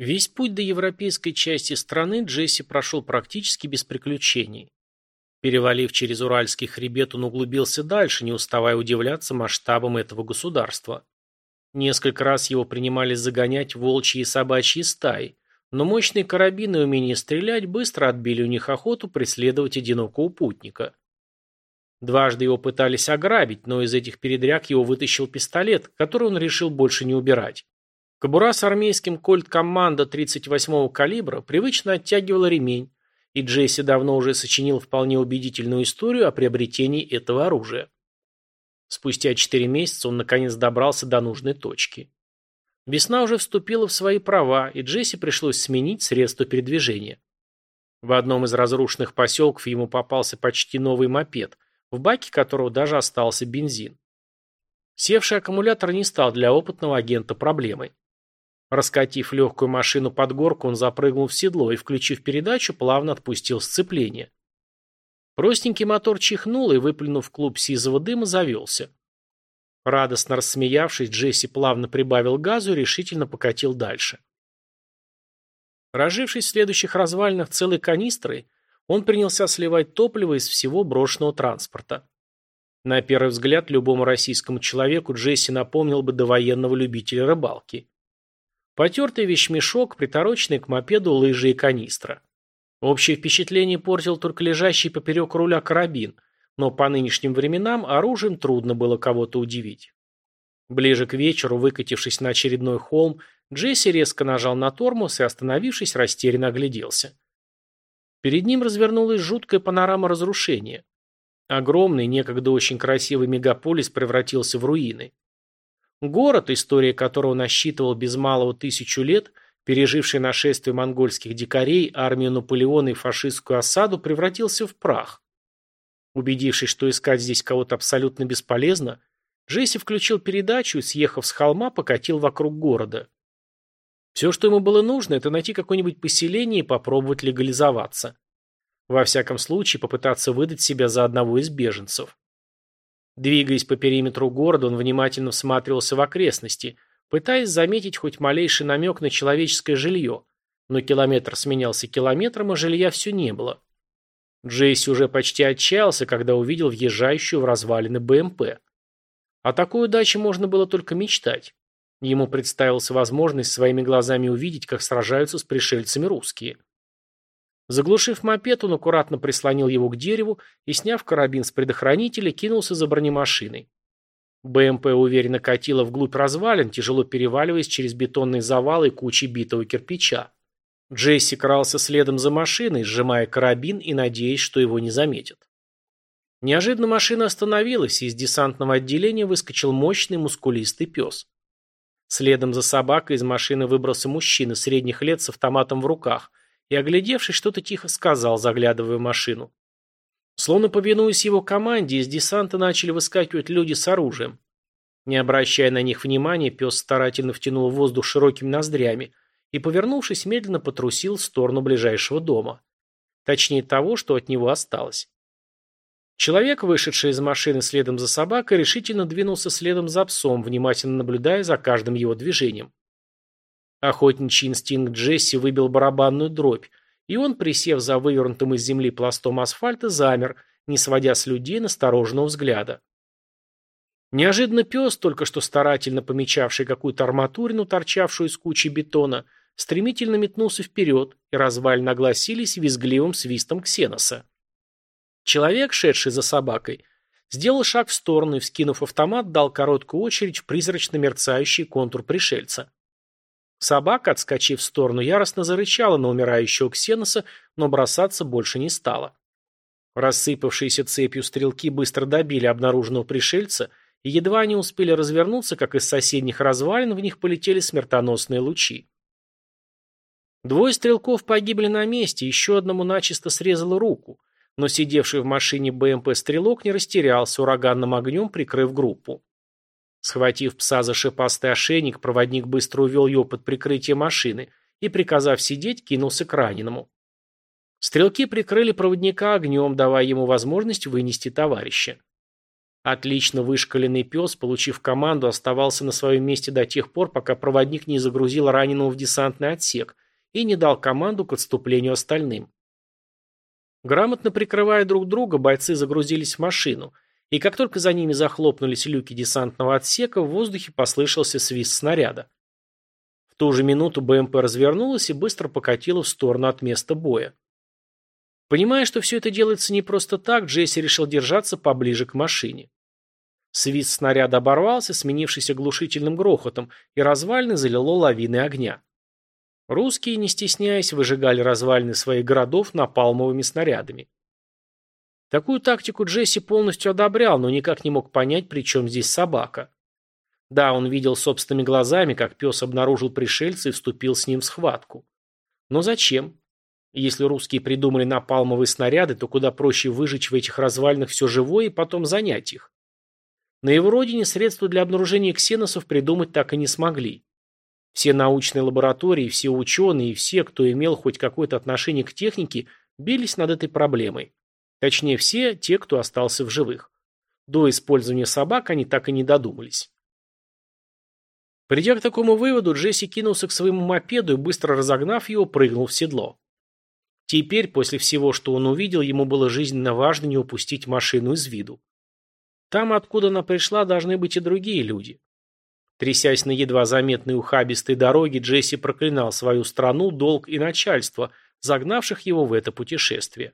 Весь путь до европейской части страны Джесси прошел практически без приключений. Перевалив через Уральский хребет, он углубился дальше, не уставая удивляться масштабам этого государства. Несколько раз его принимались загонять волчьи и собачьи стаи, но мощные карабины и умение стрелять быстро отбили у них охоту преследовать одинокого путника. Дважды его пытались ограбить, но из этих передряг его вытащил пистолет, который он решил больше не убирать. Кобура с армейским кольт-коммандо 38-го калибра привычно оттягивала ремень, и Джесси давно уже сочинил вполне убедительную историю о приобретении этого оружия. Спустя четыре месяца он наконец добрался до нужной точки. Весна уже вступила в свои права, и Джесси пришлось сменить средство передвижения. В одном из разрушенных поселков ему попался почти новый мопед, в баке которого даже остался бензин. Севший аккумулятор не стал для опытного агента проблемой. Раскатив легкую машину под горку, он запрыгнул в седло и, включив передачу, плавно отпустил сцепление. Простенький мотор чихнул и, выплюнув клуб сизого дыма, завелся. Радостно рассмеявшись, Джесси плавно прибавил газу и решительно покатил дальше. Разжившись в следующих развалинах целой канистрой, он принялся сливать топливо из всего брошенного транспорта. На первый взгляд, любому российскому человеку Джесси напомнил бы довоенного любителя рыбалки. Потертый вещмешок, притороченный к мопеду лыжи и канистра. Общее впечатление портил только лежащий поперек руля карабин, но по нынешним временам оружием трудно было кого-то удивить. Ближе к вечеру, выкатившись на очередной холм, Джесси резко нажал на тормоз и, остановившись, растерянно огляделся. Перед ним развернулась жуткая панорама разрушения. Огромный, некогда очень красивый мегаполис превратился в руины. Город, история которого насчитывал без малого тысячу лет, переживший нашествие монгольских дикарей, армию Наполеона и фашистскую осаду, превратился в прах. Убедившись, что искать здесь кого-то абсолютно бесполезно, Джесси включил передачу и, съехав с холма, покатил вокруг города. Все, что ему было нужно, это найти какое-нибудь поселение и попробовать легализоваться. Во всяком случае, попытаться выдать себя за одного из беженцев. Двигаясь по периметру города, он внимательно всматривался в окрестности, пытаясь заметить хоть малейший намек на человеческое жилье, но километр сменялся километром, а жилья все не было. Джейси уже почти отчаялся, когда увидел въезжающую в развалины БМП. О такой удаче можно было только мечтать. Ему представилась возможность своими глазами увидеть, как сражаются с пришельцами русские. Заглушив мопед, он аккуратно прислонил его к дереву и, сняв карабин с предохранителя, кинулся за бронемашиной. БМП уверенно катила вглубь развалин, тяжело переваливаясь через бетонные завалы и кучи битого кирпича. Джесси крался следом за машиной, сжимая карабин и надеясь, что его не заметят. Неожиданно машина остановилась, и из десантного отделения выскочил мощный мускулистый пес. Следом за собакой из машины выбрался мужчина средних лет с автоматом в руках и, оглядевшись, что-то тихо сказал, заглядывая в машину. Словно повинуясь его команде, из десанта начали выскакивать люди с оружием. Не обращая на них внимания, пес старательно втянул воздух широкими ноздрями и, повернувшись, медленно потрусил в сторону ближайшего дома. Точнее того, что от него осталось. Человек, вышедший из машины следом за собакой, решительно двинулся следом за псом, внимательно наблюдая за каждым его движением. Охотничий инстинкт Джесси выбил барабанную дробь, и он, присев за вывернутым из земли пластом асфальта, замер, не сводя с людей настороженного взгляда. Неожиданно пес, только что старательно помечавший какую-то арматурину, торчавшую из кучи бетона, стремительно метнулся вперед, и развалины огласились визгливым свистом ксеноса. Человек, шедший за собакой, сделал шаг в сторону и, вскинув автомат, дал короткую очередь в призрачно мерцающий контур пришельца. Собака, отскочив в сторону, яростно зарычала на умирающего Ксеноса, но бросаться больше не стала. Рассыпавшиеся цепью стрелки быстро добили обнаруженного пришельца, и едва они успели развернуться, как из соседних развалин в них полетели смертоносные лучи. Двое стрелков погибли на месте, еще одному начисто срезало руку, но сидевший в машине БМП стрелок не растерялся, ураганным огнем прикрыв группу. Схватив пса за шипастый ошейник, проводник быстро увел его под прикрытие машины и, приказав сидеть, кинулся к раненому. Стрелки прикрыли проводника огнем, давая ему возможность вынести товарища. Отлично вышкаленный пес, получив команду, оставался на своем месте до тех пор, пока проводник не загрузил раненого в десантный отсек и не дал команду к отступлению остальным. Грамотно прикрывая друг друга, бойцы загрузились в машину, и как только за ними захлопнулись люки десантного отсека, в воздухе послышался свист снаряда. В ту же минуту БМП развернулась и быстро покатила в сторону от места боя. Понимая, что все это делается не просто так, Джесси решил держаться поближе к машине. Свист снаряда оборвался, сменившись оглушительным грохотом, и развалины залило лавиной огня. Русские, не стесняясь, выжигали развалины своих городов напалмовыми снарядами. Такую тактику Джесси полностью одобрял, но никак не мог понять, при чем здесь собака. Да, он видел собственными глазами, как пес обнаружил пришельца и вступил с ним в схватку. Но зачем? Если русские придумали напалмовые снаряды, то куда проще выжечь в этих развалинах все живое и потом занять их. На его родине средства для обнаружения ксеносов придумать так и не смогли. Все научные лаборатории, все ученые и все, кто имел хоть какое-то отношение к технике, бились над этой проблемой. Точнее, все те, кто остался в живых. До использования собак они так и не додумались. Придя к такому выводу, Джесси кинулся к своему мопеду и, быстро разогнав его, прыгнул в седло. Теперь, после всего, что он увидел, ему было жизненно важно не упустить машину из виду. Там, откуда она пришла, должны быть и другие люди. Трясясь на едва заметной ухабистой дороге, Джесси проклинал свою страну, долг и начальство, загнавших его в это путешествие.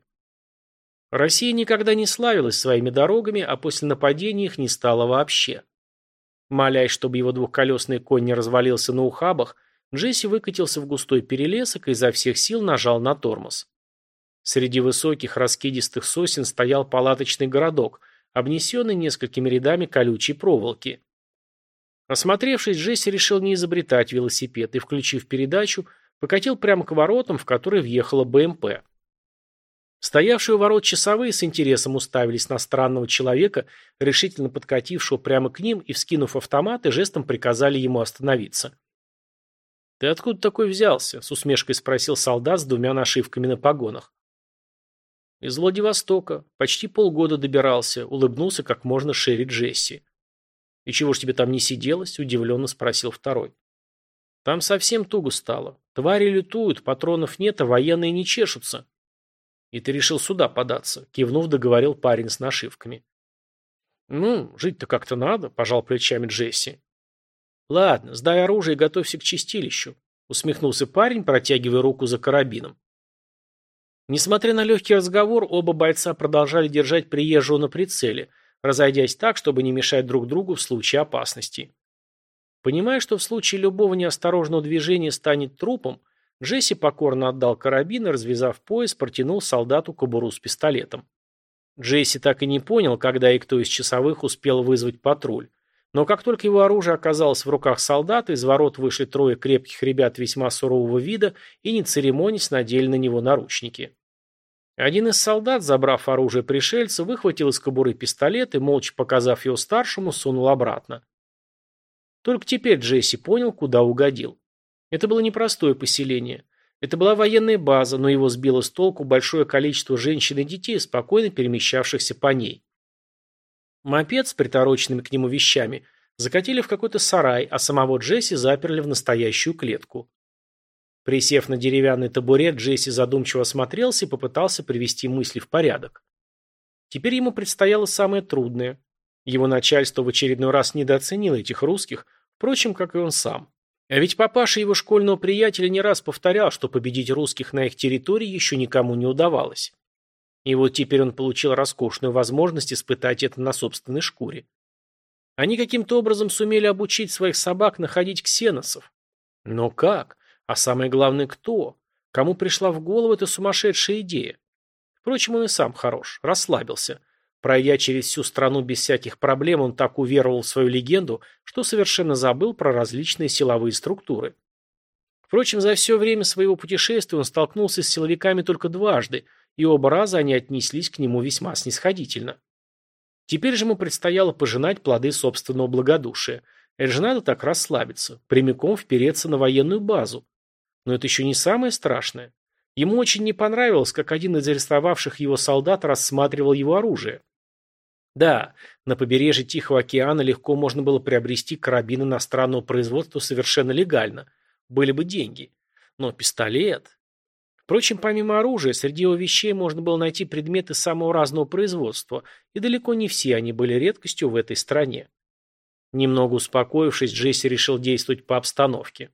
Россия никогда не славилась своими дорогами, а после нападения их не стало вообще. Молясь, чтобы его двухколесный конь не развалился на ухабах, Джесси выкатился в густой перелесок и изо всех сил нажал на тормоз. Среди высоких раскидистых сосен стоял палаточный городок, обнесенный несколькими рядами колючей проволоки. Осмотревшись, Джесси решил не изобретать велосипед и, включив передачу, покатил прямо к воротам, в которые въехала БМП. Стоявшие у ворот часовые с интересом уставились на странного человека, решительно подкатившего прямо к ним и, вскинув автоматы, жестом приказали ему остановиться. «Ты откуда такой взялся?» – с усмешкой спросил солдат с двумя нашивками на погонах. «Из Владивостока. Почти полгода добирался», – улыбнулся как можно шире Джесси. «И чего ж тебе там не сиделось?» – удивленно спросил второй. «Там совсем туго стало. Твари лютуют, патронов нет, а военные не чешутся». «И ты решил сюда податься», – кивнув, договорил парень с нашивками. «Ну, жить-то как-то надо», – пожал плечами Джесси. «Ладно, сдай оружие и готовься к чистилищу», — усмехнулся парень, протягивая руку за карабином. Несмотря на легкий разговор, оба бойца продолжали держать приезжего на прицеле, разойдясь так, чтобы не мешать друг другу в случае опасности. Понимая, что в случае любого неосторожного движения станет трупом, Джесси покорно отдал карабин и, развязав пояс, протянул солдату кобуру с пистолетом. Джесси так и не понял, когда и кто из часовых успел вызвать патруль. Но как только его оружие оказалось в руках солдата, из ворот вышли трое крепких ребят весьма сурового вида и, не церемонясь, надели на него наручники. Один из солдат, забрав оружие пришельца, выхватил из кобуры пистолет и, молча показав его старшему, сунул обратно. Только теперь Джесси понял, куда угодил. Это было непростое поселение. Это была военная база, но его сбило с толку большое количество женщин и детей, спокойно перемещавшихся по ней. Мопед с притороченными к нему вещами закатили в какой-то сарай, а самого Джесси заперли в настоящую клетку. Присев на деревянный табурет, Джесси задумчиво осмотрелся и попытался привести мысли в порядок. Теперь ему предстояло самое трудное. Его начальство в очередной раз недооценило этих русских, впрочем, как и он сам. А ведь папаша его школьного приятеля не раз повторял, что победить русских на их территории еще никому не удавалось. И вот теперь он получил роскошную возможность испытать это на собственной шкуре. Они каким-то образом сумели обучить своих собак находить ксеносов. Но как? А самое главное, кто? Кому пришла в голову эта сумасшедшая идея? Впрочем, он и сам хорош, расслабился. Пройдя через всю страну без всяких проблем, он так уверовал в свою легенду, что совершенно забыл про различные силовые структуры. Впрочем, за все время своего путешествия он столкнулся с силовиками только дважды, и оба раза они отнеслись к нему весьма снисходительно. Теперь же ему предстояло пожинать плоды собственного благодушия. Это же надо так расслабиться, прямиком впереться на военную базу. Но это еще не самое страшное. Ему очень не понравилось, как один из арестовавших его солдат рассматривал его оружие. Да, на побережье Тихого океана легко можно было приобрести карабин иностранного производства совершенно легально. Были бы деньги. Но пистолет... Впрочем, помимо оружия, среди его вещей можно было найти предметы самого разного производства, и далеко не все они были редкостью в этой стране. Немного успокоившись, Джесси решил действовать по обстановке.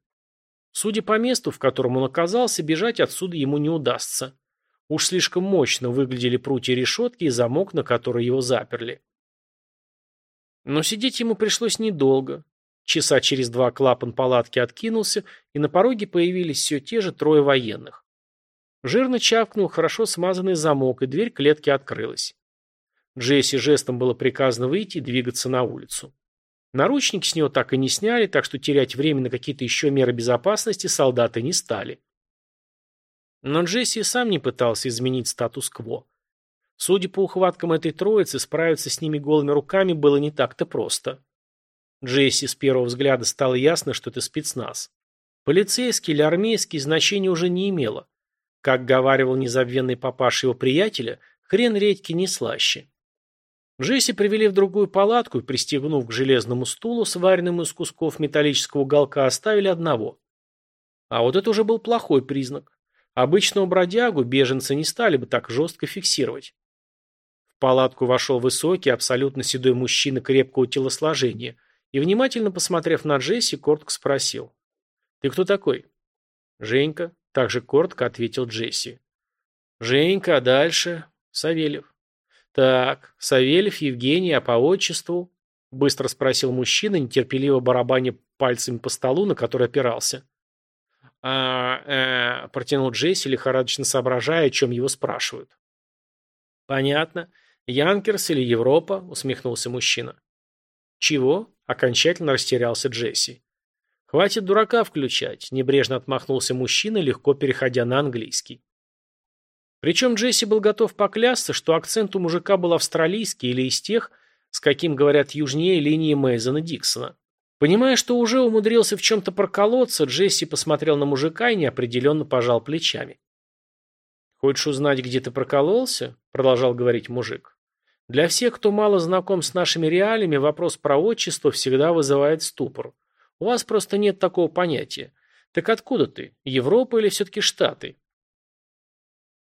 Судя по месту, в котором он оказался, бежать отсюда ему не удастся. Уж слишком мощно выглядели прутья решетки и замок, на который его заперли. Но сидеть ему пришлось недолго. Часа через два клапан палатки откинулся, и на пороге появились все те же трое военных. Жирно чавкнул хорошо смазанный замок, и дверь клетки открылась. Джесси жестом было приказано выйти и двигаться на улицу. Наручники с него так и не сняли, так что терять время на какие-то еще меры безопасности солдаты не стали. Но Джесси сам не пытался изменить статус-кво. Судя по ухваткам этой троицы, справиться с ними голыми руками было не так-то просто. Джесси с первого взгляда стало ясно, что это спецназ. Полицейский или армейский значения уже не имело. Как говаривал незабвенный папаш его приятеля, хрен редьки не слаще. Джесси привели в другую палатку и, пристегнув к железному стулу, сваренному из кусков металлического уголка, оставили одного. А вот это уже был плохой признак. Обычного бродягу беженцы не стали бы так жестко фиксировать. В палатку вошел высокий, абсолютно седой мужчина крепкого телосложения и, внимательно посмотрев на Джесси, коротко спросил. «Ты кто такой?» «Женька», — также коротко ответил Джесси. «Женька, а дальше?» «Савельев». «Так, Савельев Евгений, а по отчеству?» — быстро спросил мужчина, нетерпеливо барабаня пальцами по столу, на который опирался. «А, э, протянул Джесси, лихорадочно соображая, о чем его спрашивают. «Понятно. Янкерс или Европа?» — усмехнулся мужчина. «Чего?» — окончательно растерялся Джесси. «Хватит дурака включать», — небрежно отмахнулся мужчина, легко переходя на английский. Причем Джесси был готов поклясться, что акцент у мужика был австралийский или из тех, с каким говорят южнее линии Мейзона Диксона. Понимая, что уже умудрился в чем-то проколоться, Джесси посмотрел на мужика и неопределенно пожал плечами. «Хочешь узнать, где ты прокололся?» – продолжал говорить мужик. «Для всех, кто мало знаком с нашими реалиями, вопрос про отчество всегда вызывает ступор. У вас просто нет такого понятия. Так откуда ты? Европа или все-таки Штаты?»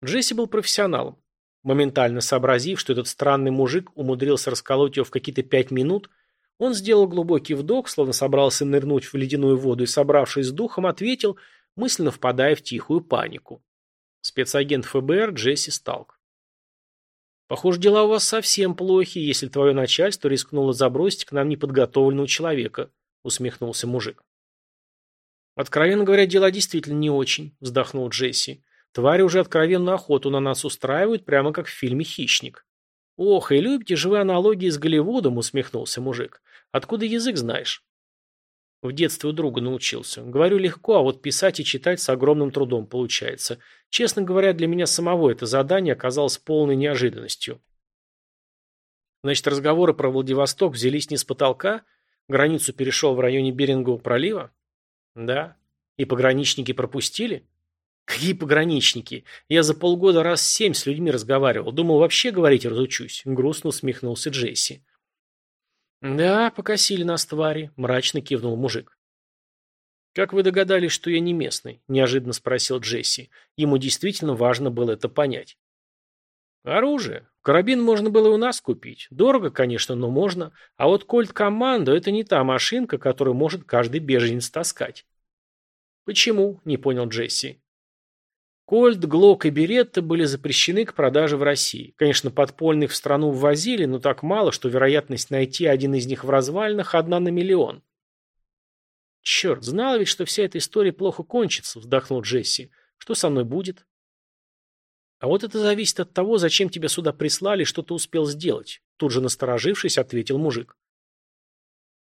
Джесси был профессионалом. Моментально сообразив, что этот странный мужик умудрился расколоть его в какие-то пять минут – он сделал глубокий вдох, словно собрался нырнуть в ледяную воду и, собравшись с духом, ответил, мысленно впадая в тихую панику. Спецагент ФБР Джесси Сталк. «Похоже, дела у вас совсем плохи, если твое начальство рискнуло забросить к нам неподготовленного человека», усмехнулся мужик. «Откровенно говоря, дела действительно не очень», вздохнул Джесси. «Твари уже откровенную охоту на нас устраивают, прямо как в фильме «Хищник». «Ох, и любите же вы аналогии с Голливудом», усмехнулся мужик. Откуда язык знаешь? В детстве у друга научился. Говорю легко, а вот писать и читать с огромным трудом получается. Честно говоря, для меня самого это задание оказалось полной неожиданностью. Значит, разговоры про Владивосток взялись не с потолка? Границу перешел в районе Берингового пролива? Да. И пограничники пропустили? Какие пограничники? Я за полгода раз семь с людьми разговаривал. Думал, вообще говорить разучусь. Грустно усмехнулся Джесси. «Да, покосили нас твари», – мрачно кивнул мужик. «Как вы догадались, что я не местный?» – неожиданно спросил Джесси. Ему действительно важно было это понять. «Оружие. Карабин можно было и у нас купить. Дорого, конечно, но можно. А вот Кольт Командо – это не та машинка, которую может каждый беженец таскать». «Почему?» – не понял Джесси. Кольт, Глок и Беретта были запрещены к продаже в России. Конечно, подпольных в страну ввозили, но так мало, что вероятность найти один из них в развалинах одна на миллион. «Черт, знала ведь, что вся эта история плохо кончится», — вздохнул Джесси. «Что со мной будет?» «А вот это зависит от того, зачем тебя сюда прислали что ты успел сделать», — тут же насторожившись, ответил мужик.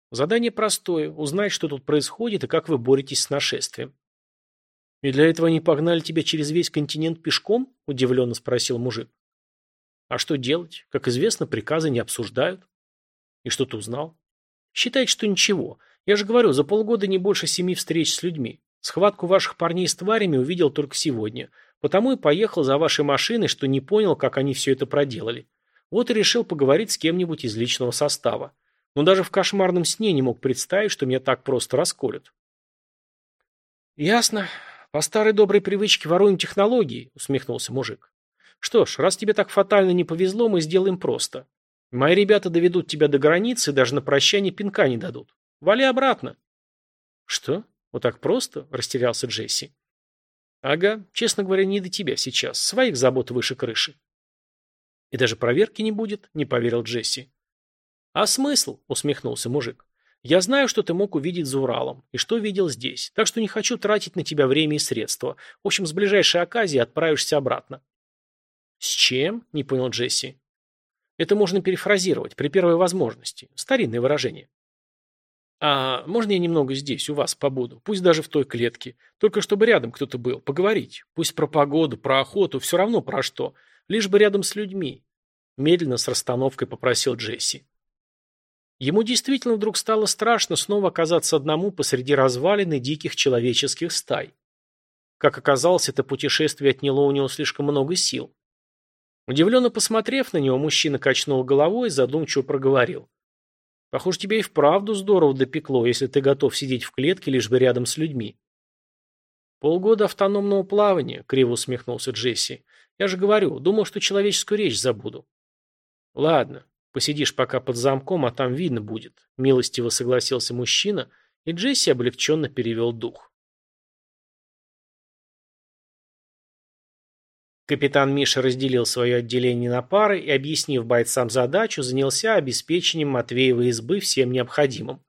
«Задание простое — узнать, что тут происходит и как вы боретесь с нашествием. «И для этого они погнали тебя через весь континент пешком?» – удивленно спросил мужик. «А что делать? Как известно, приказы не обсуждают». «И что ты узнал?» «Считайте, что ничего. Я же говорю, за полгода не больше семи встреч с людьми. Схватку ваших парней с тварями увидел только сегодня. Потому и поехал за вашей машиной, что не понял, как они все это проделали. Вот и решил поговорить с кем-нибудь из личного состава. Но даже в кошмарном сне не мог представить, что меня так просто расколют. «Ясно. По старой доброй привычке воруем технологии», — усмехнулся мужик. «Что ж, раз тебе так фатально не повезло, мы сделаем просто. Мои ребята доведут тебя до границы и даже на прощание пинка не дадут. Вали обратно». «Что? Вот так просто?» — растерялся Джесси. «Ага, честно говоря, не до тебя сейчас. Своих забот выше крыши». «И даже проверки не будет?» — не поверил Джесси. «А смысл?» — усмехнулся мужик. «Я знаю, что ты мог увидеть за Уралом, и что видел здесь, так что не хочу тратить на тебя время и средства. В общем, с ближайшей оказией отправишься обратно». «С чем?» — не понял Джесси. «Это можно перефразировать при первой возможности. Старинное выражение». «А можно я немного здесь, у вас побуду? Пусть даже в той клетке. Только чтобы рядом кто-то был. Поговорить. Пусть про погоду, про охоту, все равно про что. Лишь бы рядом с людьми». Медленно с расстановкой попросил Джесси. Ему действительно вдруг стало страшно снова оказаться одному посреди развалины диких человеческих стай. Как оказалось, это путешествие отняло у него слишком много сил. Удивленно посмотрев на него, мужчина качнул головой и задумчиво проговорил. «Похоже, тебе и вправду здорово допекло, если ты готов сидеть в клетке лишь бы рядом с людьми». «Полгода автономного плавания», — криво усмехнулся Джесси. «Я же говорю, думал, что человеческую речь забуду». «Ладно, Посидишь пока под замком, а там видно будет. Милостиво согласился мужчина, и Джесси облегченно перевел дух. Капитан Миша разделил свое отделение на пары и, объяснив бойцам задачу, занялся обеспечением Матвеевой избы всем необходимым.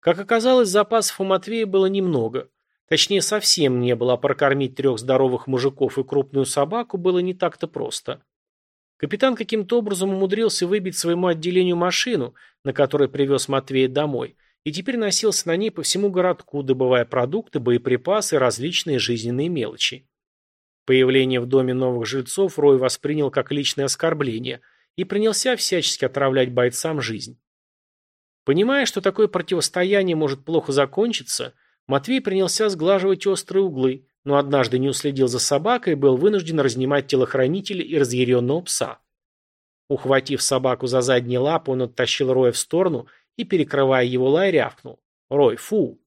Как оказалось, запасов у Матвея было немного. Точнее, совсем не было, а прокормить трех здоровых мужиков и крупную собаку было не так-то просто. Капитан каким-то образом умудрился выбить своему отделению машину, на которой привез Матвея домой, и теперь носился на ней по всему городку, добывая продукты, боеприпасы различные жизненные мелочи. Появление в доме новых жильцов Рой воспринял как личное оскорбление и принялся всячески отравлять бойцам жизнь. Понимая, что такое противостояние может плохо закончиться, Матвей принялся сглаживать острые углы, но однажды не уследил за собакой и был вынужден разнимать телохранителя и разъяренного пса. Ухватив собаку за задние лапы, он оттащил Роя в сторону и, перекрывая его лай, рявкнул. «Рой, фу!»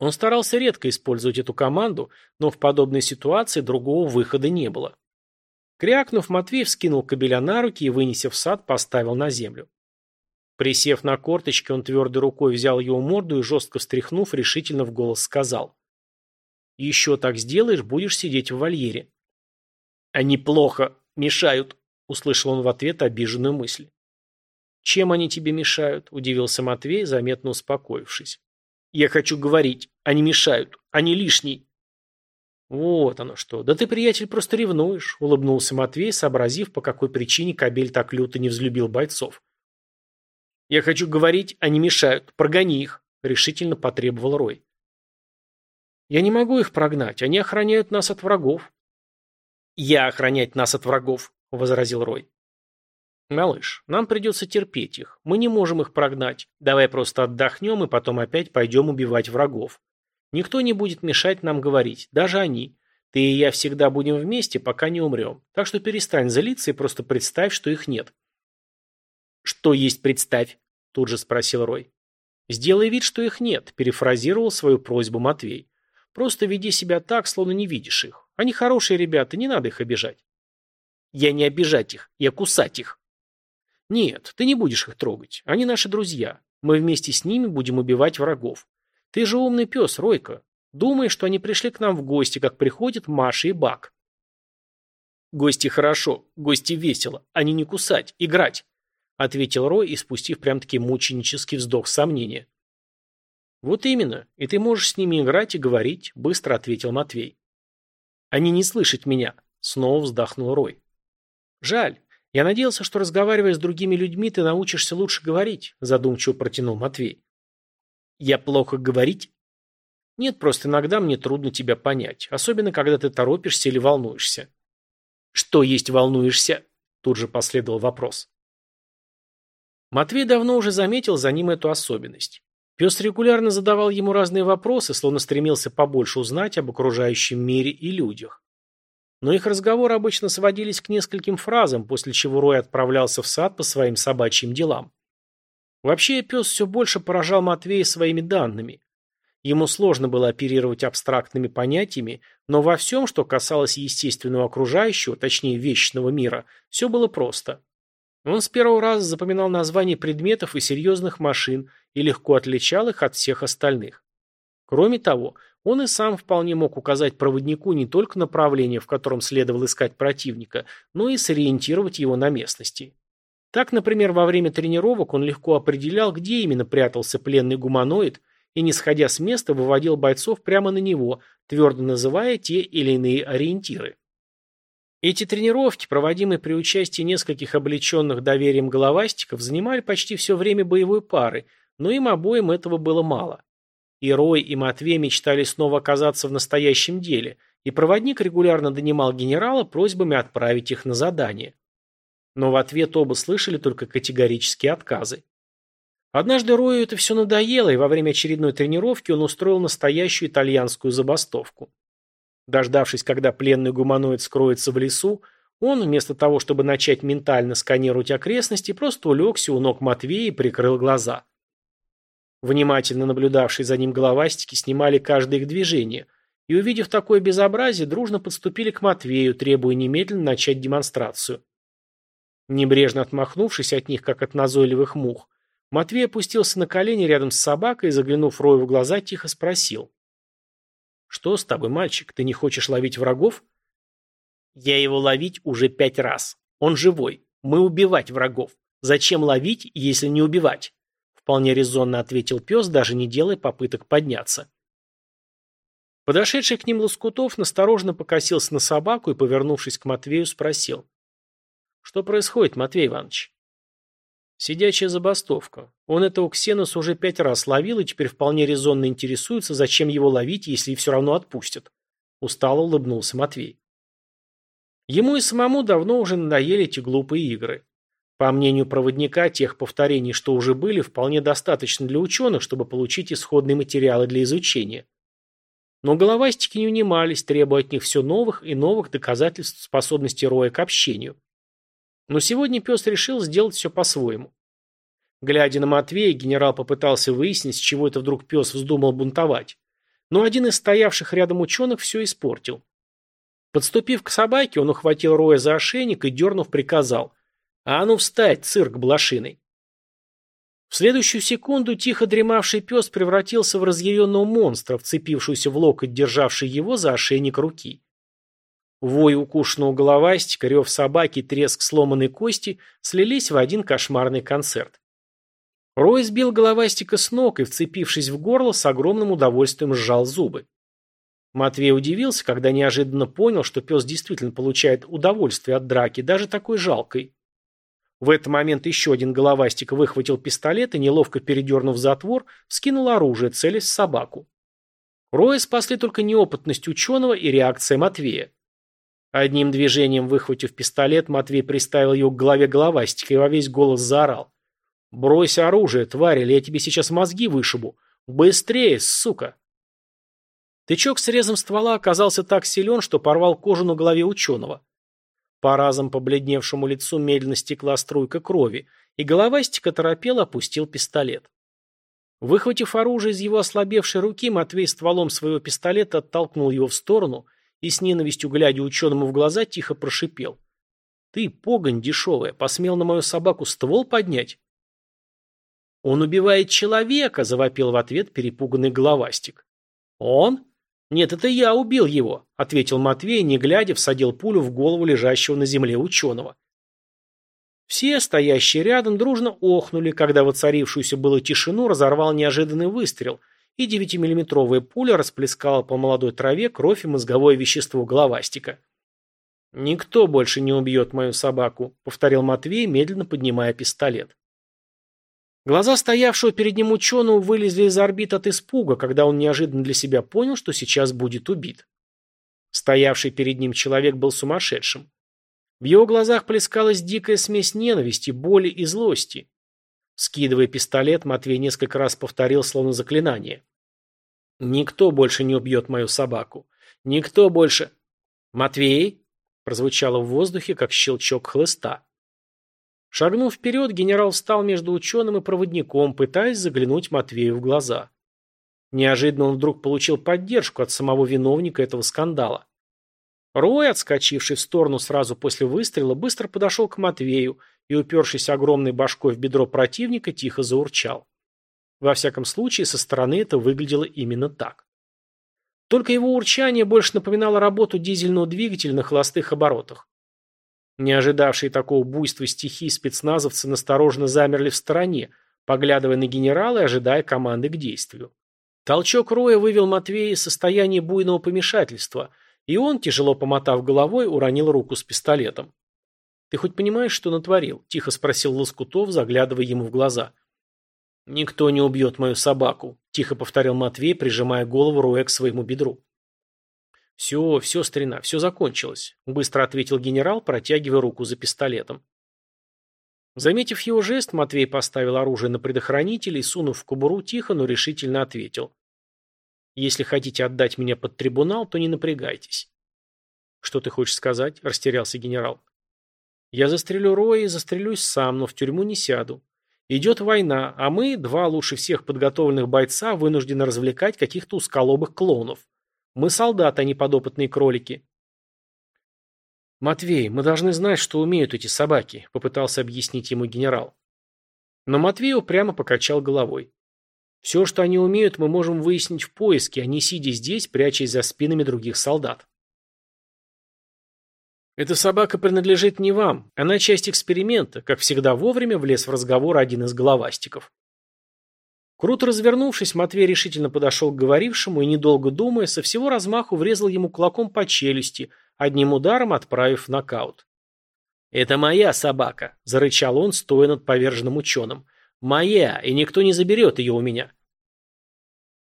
Он старался редко использовать эту команду, но в подобной ситуации другого выхода не было. Крякнув, Матвей вскинул кобеля на руки и, вынеся в сад, поставил на землю. Присев на корточки, он твердой рукой взял его морду и, жестко встряхнув, решительно в голос сказал. Еще так сделаешь, будешь сидеть в вольере. Они плохо мешают, услышал он в ответ обиженную мысль. Чем они тебе мешают? Удивился Матвей, заметно успокоившись. Я хочу говорить. Они мешают. Они лишние. Вот оно что. Да ты, приятель, просто ревнуешь, улыбнулся Матвей, сообразив, по какой причине кабель так люто не взлюбил бойцов. Я хочу говорить, они мешают. Прогони их, решительно потребовал Рой. Я не могу их прогнать, они охраняют нас от врагов. Я охранять нас от врагов, возразил Рой. Малыш, нам придется терпеть их. Мы не можем их прогнать. Давай просто отдохнем и потом опять пойдем убивать врагов. Никто не будет мешать нам говорить, даже они. Ты и я всегда будем вместе, пока не умрем. Так что перестань злиться и просто представь, что их нет. Что есть представь? Тут же спросил Рой. Сделай вид, что их нет, перефразировал свою просьбу Матвей. Просто веди себя так, словно не видишь их. Они хорошие ребята, не надо их обижать. Я не обижать их, я кусать их. Нет, ты не будешь их трогать. Они наши друзья. Мы вместе с ними будем убивать врагов. Ты же умный пес, Ройка. Думаешь, что они пришли к нам в гости, как приходят Маша и Бак. Гости хорошо, гости весело. Они не кусать, играть. Ответил Рой, испустив прям-таки мученический вздох сомнения. «Вот именно. И ты можешь с ними играть и говорить», — быстро ответил Матвей. «Они не слышат меня», — снова вздохнул Рой. «Жаль. Я надеялся, что, разговаривая с другими людьми, ты научишься лучше говорить», — задумчиво протянул Матвей. «Я плохо говорить?» «Нет, просто иногда мне трудно тебя понять, особенно когда ты торопишься или волнуешься». «Что есть волнуешься?» — тут же последовал вопрос. Матвей давно уже заметил за ним эту особенность. Пес регулярно задавал ему разные вопросы, словно стремился побольше узнать об окружающем мире и людях. Но их разговоры обычно сводились к нескольким фразам, после чего Рой отправлялся в сад по своим собачьим делам. Вообще, пес все больше поражал Матвея своими данными. Ему сложно было оперировать абстрактными понятиями, но во всем, что касалось естественного окружающего, точнее вечного мира, все было просто. Он с первого раза запоминал названия предметов и серьезных машин и легко отличал их от всех остальных. Кроме того, он и сам вполне мог указать проводнику не только направление, в котором следовало искать противника, но и сориентировать его на местности. Так, например, во время тренировок он легко определял, где именно прятался пленный гуманоид, и, не сходя с места, выводил бойцов прямо на него, твердо называя те или иные ориентиры. Эти тренировки, проводимые при участии нескольких облеченных доверием головастиков, занимали почти все время боевой пары, но им обоим этого было мало. И Рой, и Матвей мечтали снова оказаться в настоящем деле, и проводник регулярно донимал генерала просьбами отправить их на задание. Но в ответ оба слышали только категорические отказы. Однажды Рою это все надоело, и во время очередной тренировки он устроил настоящую итальянскую забастовку. Дождавшись, когда пленный гуманоид скроется в лесу, он, вместо того, чтобы начать ментально сканировать окрестности, просто улегся у ног Матвея и прикрыл глаза. Внимательно наблюдавшие за ним головастики снимали каждое их движение, и, увидев такое безобразие, дружно подступили к Матвею, требуя немедленно начать демонстрацию. Небрежно отмахнувшись от них, как от назойливых мух, Матвей опустился на колени рядом с собакой и, заглянув Рою в глаза, тихо спросил. «Что с тобой, мальчик? Ты не хочешь ловить врагов?» «Я его ловить уже пять раз. Он живой. Мы убивать врагов. Зачем ловить, если не убивать?» Вполне резонно ответил пес, даже не делая попыток подняться. Подошедший к ним Лоскутов настороженно покосился на собаку и, повернувшись к Матвею, спросил. «Что происходит, Матвей Иванович?» Сидячая забастовка. Он этого Ксеноса уже пять раз ловил и теперь вполне резонно интересуется, зачем его ловить, если все равно отпустят. Устало улыбнулся Матвей. Ему и самому давно уже надоели эти глупые игры. По мнению проводника, тех повторений, что уже были, вполне достаточно для ученых, чтобы получить исходные материалы для изучения. Но головастики не унимались, требуя от них все новых и новых доказательств способности Роя к общению. Но сегодня пес решил сделать все по-своему. Глядя на Матвея, генерал попытался выяснить, с чего это вдруг пес вздумал бунтовать. Но один из стоявших рядом ученых все испортил. Подступив к собаке, он ухватил Роя за ошейник и, дернув, приказал «А ну встать, цирк блошиный!» В следующую секунду тихо дремавший пес превратился в разъяренного монстра, вцепившуюся в локоть, державший его за ошейник руки. Вой укушенного головастика, рев собаки, треск сломанной кости слились в один кошмарный концерт. Рой сбил головастика с ног и, вцепившись в горло, с огромным удовольствием сжал зубы. Матвей удивился, когда неожиданно понял, что пес действительно получает удовольствие от драки, даже такой жалкой. В этот момент еще один головастик выхватил пистолет и, неловко передернув затвор, вскинул оружие, целясь в собаку. Роя спасли только неопытность ученого и реакция Матвея. Одним движением выхватив пистолет, Матвей приставил его к голове головастика и во весь голос заорал. «Брось оружие, тварь, или я тебе сейчас мозги вышибу! Быстрее, сука!» Тычок срезом ствола оказался так силен, что порвал кожу на голове ученого. По разом побледневшему лицу медленно стекла струйка крови, и головастик оторопел опустил пистолет. Выхватив оружие из его ослабевшей руки, Матвей стволом своего пистолета оттолкнул его в сторону – и с ненавистью глядя ученому в глаза тихо прошипел. «Ты, погонь дешевая, посмел на мою собаку ствол поднять?» «Он убивает человека!» – завопил в ответ перепуганный головастик. «Он? Нет, это я убил его!» – ответил Матвей, не глядя, всадил пулю в голову лежащего на земле ученого. Все, стоящие рядом, дружно охнули, когда воцарившуюся было тишину разорвал неожиданный выстрел – и девятимиллиметровая пуля расплескала по молодой траве кровь и мозговое вещество головастика. «Никто больше не убьет мою собаку», — повторил Матвей, медленно поднимая пистолет. Глаза стоявшего перед ним ученого вылезли из орбит от испуга, когда он неожиданно для себя понял, что сейчас будет убит. Стоявший перед ним человек был сумасшедшим. В его глазах плескалась дикая смесь ненависти, боли и злости. Скидывая пистолет, Матвей несколько раз повторил словно заклинание. «Никто больше не убьет мою собаку. Никто больше...» «Матвей?» прозвучало в воздухе, как щелчок хлыста. Шагнув вперед, генерал встал между ученым и проводником, пытаясь заглянуть Матвею в глаза. Неожиданно он вдруг получил поддержку от самого виновника этого скандала. Рой, отскочивший в сторону сразу после выстрела, быстро подошел к Матвею и, упершись огромной башкой в бедро противника, тихо заурчал. Во всяком случае, со стороны это выглядело именно так. Только его урчание больше напоминало работу дизельного двигателя на холостых оборотах. Не ожидавшие такого буйства стихий спецназовцы настороженно замерли в стороне, поглядывая на генерала и ожидая команды к действию. Толчок Роя вывел Матвея из состояния буйного помешательства, и он, тяжело помотав головой, уронил руку с пистолетом. «Ты хоть понимаешь, что натворил?» – тихо спросил Лоскутов, заглядывая ему в глаза. «Никто не убьет мою собаку», – тихо повторил Матвей, прижимая голову Роя к своему бедру. «Все, все, старина, все закончилось», – быстро ответил генерал, протягивая руку за пистолетом. Заметив его жест, Матвей поставил оружие на предохранитель и, сунув в кобуру, тихо, но решительно ответил. «Если хотите отдать меня под трибунал, то не напрягайтесь». «Что ты хочешь сказать?» – растерялся генерал. «Я застрелю Роя и застрелюсь сам, но в тюрьму не сяду. Идет война, а мы, два лучше всех подготовленных бойца, вынуждены развлекать каких-то усколобых клоунов. Мы солдаты, а не подопытные кролики». «Матвей, мы должны знать, что умеют эти собаки», – попытался объяснить ему генерал. Но Матвей упрямо покачал головой. «Все, что они умеют, мы можем выяснить в поиске, а не сидя здесь, прячась за спинами других солдат». «Эта собака принадлежит не вам. Она часть эксперимента», как всегда вовремя влез в разговор один из головастиков. Круто развернувшись, Матвей решительно подошел к говорившему и, недолго думая, со всего размаху врезал ему кулаком по челюсти, одним ударом отправив в нокаут. «Это моя собака», – зарычал он, стоя над поверженным ученым. «Моя, и никто не заберет ее у меня».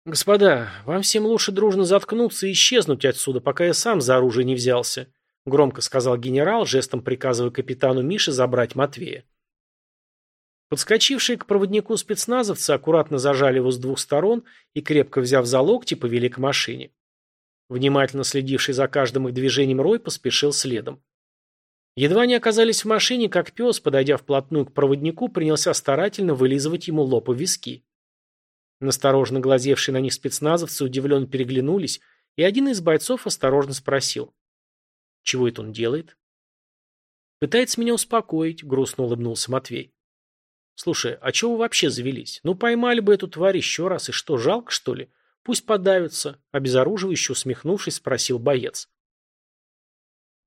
«Господа, вам всем лучше дружно заткнуться и исчезнуть отсюда, пока я сам за оружие не взялся», громко сказал генерал, жестом приказывая капитану Мише забрать Матвея. Подскочившие к проводнику спецназовцы аккуратно зажали его с двух сторон и, крепко взяв за локти, повели к машине. Внимательно следивший за каждым их движением Рой поспешил следом. Едва не оказались в машине, как пес, подойдя вплотную к проводнику, принялся старательно вылизывать ему лоб и виски. Насторожно глазевшие на них спецназовцы удивленно переглянулись, и один из бойцов осторожно спросил. Чего это он делает? Пытается меня успокоить, грустно улыбнулся Матвей. Слушай, а чего вы вообще завелись? Ну поймали бы эту тварь еще раз, и что, жалко, что ли? Пусть подавится, обезоруживающе усмехнувшись, спросил боец.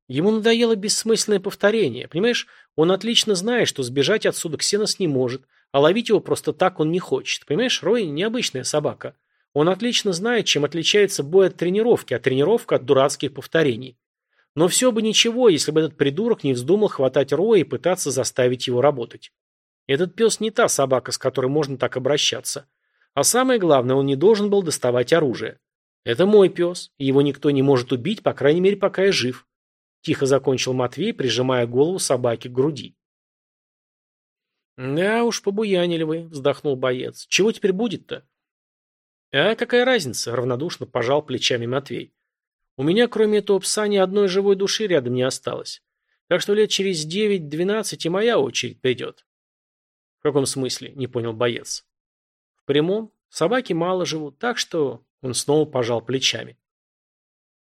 Ему надоело бессмысленное повторение. Понимаешь, он отлично знает, что сбежать отсюда Ксенос не может, а ловить его просто так он не хочет. Понимаешь, Рой необычная собака. Он отлично знает, чем отличается бой от тренировки, а тренировка от дурацких повторений. Но все бы ничего, если бы этот придурок не вздумал хватать Роя и пытаться заставить его работать. Этот пес не та собака, с которой можно так обращаться. А самое главное, он не должен был доставать оружие. Это мой пес, и его никто не может убить, по крайней мере, пока я жив. Тихо закончил Матвей, прижимая голову собаки к груди. «Да уж, побуянили вы», — вздохнул боец. «Чего теперь будет-то?» «А какая разница?» — равнодушно пожал плечами Матвей. У меня, кроме этого пса, ни одной живой души рядом не осталось. Так что лет через девять-двенадцать и моя очередь придет. В каком смысле? Не понял боец. В прямом. Собаки мало живут, так что... Он снова пожал плечами.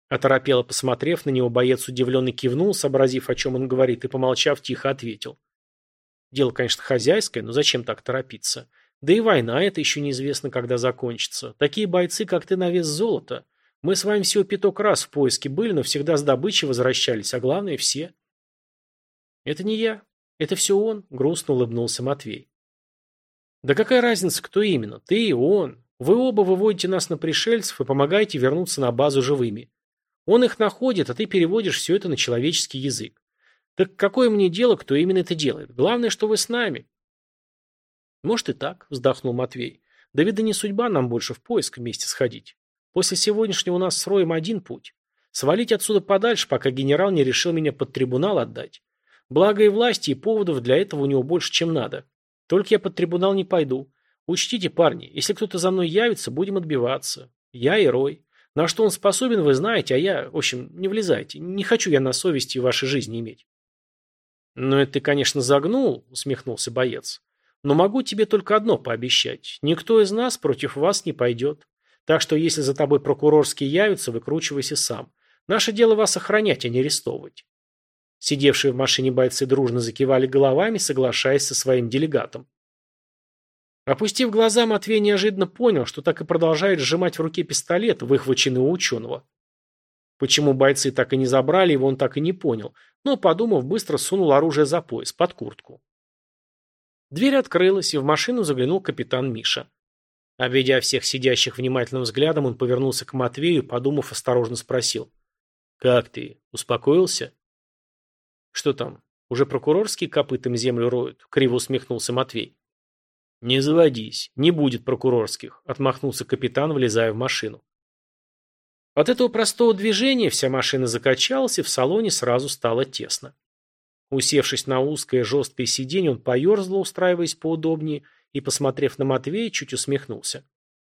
Оторопело посмотрев на него, боец удивленно кивнул, сообразив, о чем он говорит, и, помолчав, тихо ответил. Дело, конечно, хозяйское, но зачем так торопиться? Да и война это еще неизвестно, когда закончится. Такие бойцы, как ты, на вес золота. Мы с вами всего пяток раз в поиске были, но всегда с добычей возвращались, а главное все. Это не я. Это все он, грустно улыбнулся Матвей. Да какая разница, кто именно? Ты и он. Вы оба выводите нас на пришельцев и помогаете вернуться на базу живыми. Он их находит, а ты переводишь все это на человеческий язык. Так какое мне дело, кто именно это делает? Главное, что вы с нами. Может и так, вздохнул Матвей. Да видно не судьба нам больше в поиск вместе сходить. После сегодняшнего у нас с Роем один путь. Свалить отсюда подальше, пока генерал не решил меня под трибунал отдать. Благо и власти, и поводов для этого у него больше, чем надо. Только я под трибунал не пойду. Учтите, парни, если кто-то за мной явится, будем отбиваться. Я и Рой. На что он способен, вы знаете, а я, в общем, не влезайте. Не хочу я на совести вашей жизни иметь. «Ну, это ты, конечно, загнул», — усмехнулся боец. «Но могу тебе только одно пообещать. Никто из нас против вас не пойдет. Так что, если за тобой прокурорские явятся, выкручивайся сам. Наше дело вас охранять, а не арестовывать». Сидевшие в машине бойцы дружно закивали головами, соглашаясь со своим делегатом. Опустив глаза, Матвей неожиданно понял, что так и продолжает сжимать в руке пистолет, выхваченный у ученого. Почему бойцы так и не забрали его, он так и не понял, но, подумав, быстро сунул оружие за пояс, под куртку. Дверь открылась, и в машину заглянул капитан Миша. Обведя всех сидящих внимательным взглядом, он повернулся к Матвею, подумав, осторожно спросил. «Как ты? Успокоился?» «Что там? Уже прокурорские копытом землю роют?» — криво усмехнулся Матвей. «Не заводись, не будет прокурорских», — отмахнулся капитан, влезая в машину. От этого простого движения вся машина закачалась, и в салоне сразу стало тесно. Усевшись на узкое жесткое сиденье, он поерзал, устраиваясь поудобнее, и, посмотрев на Матвея, чуть усмехнулся.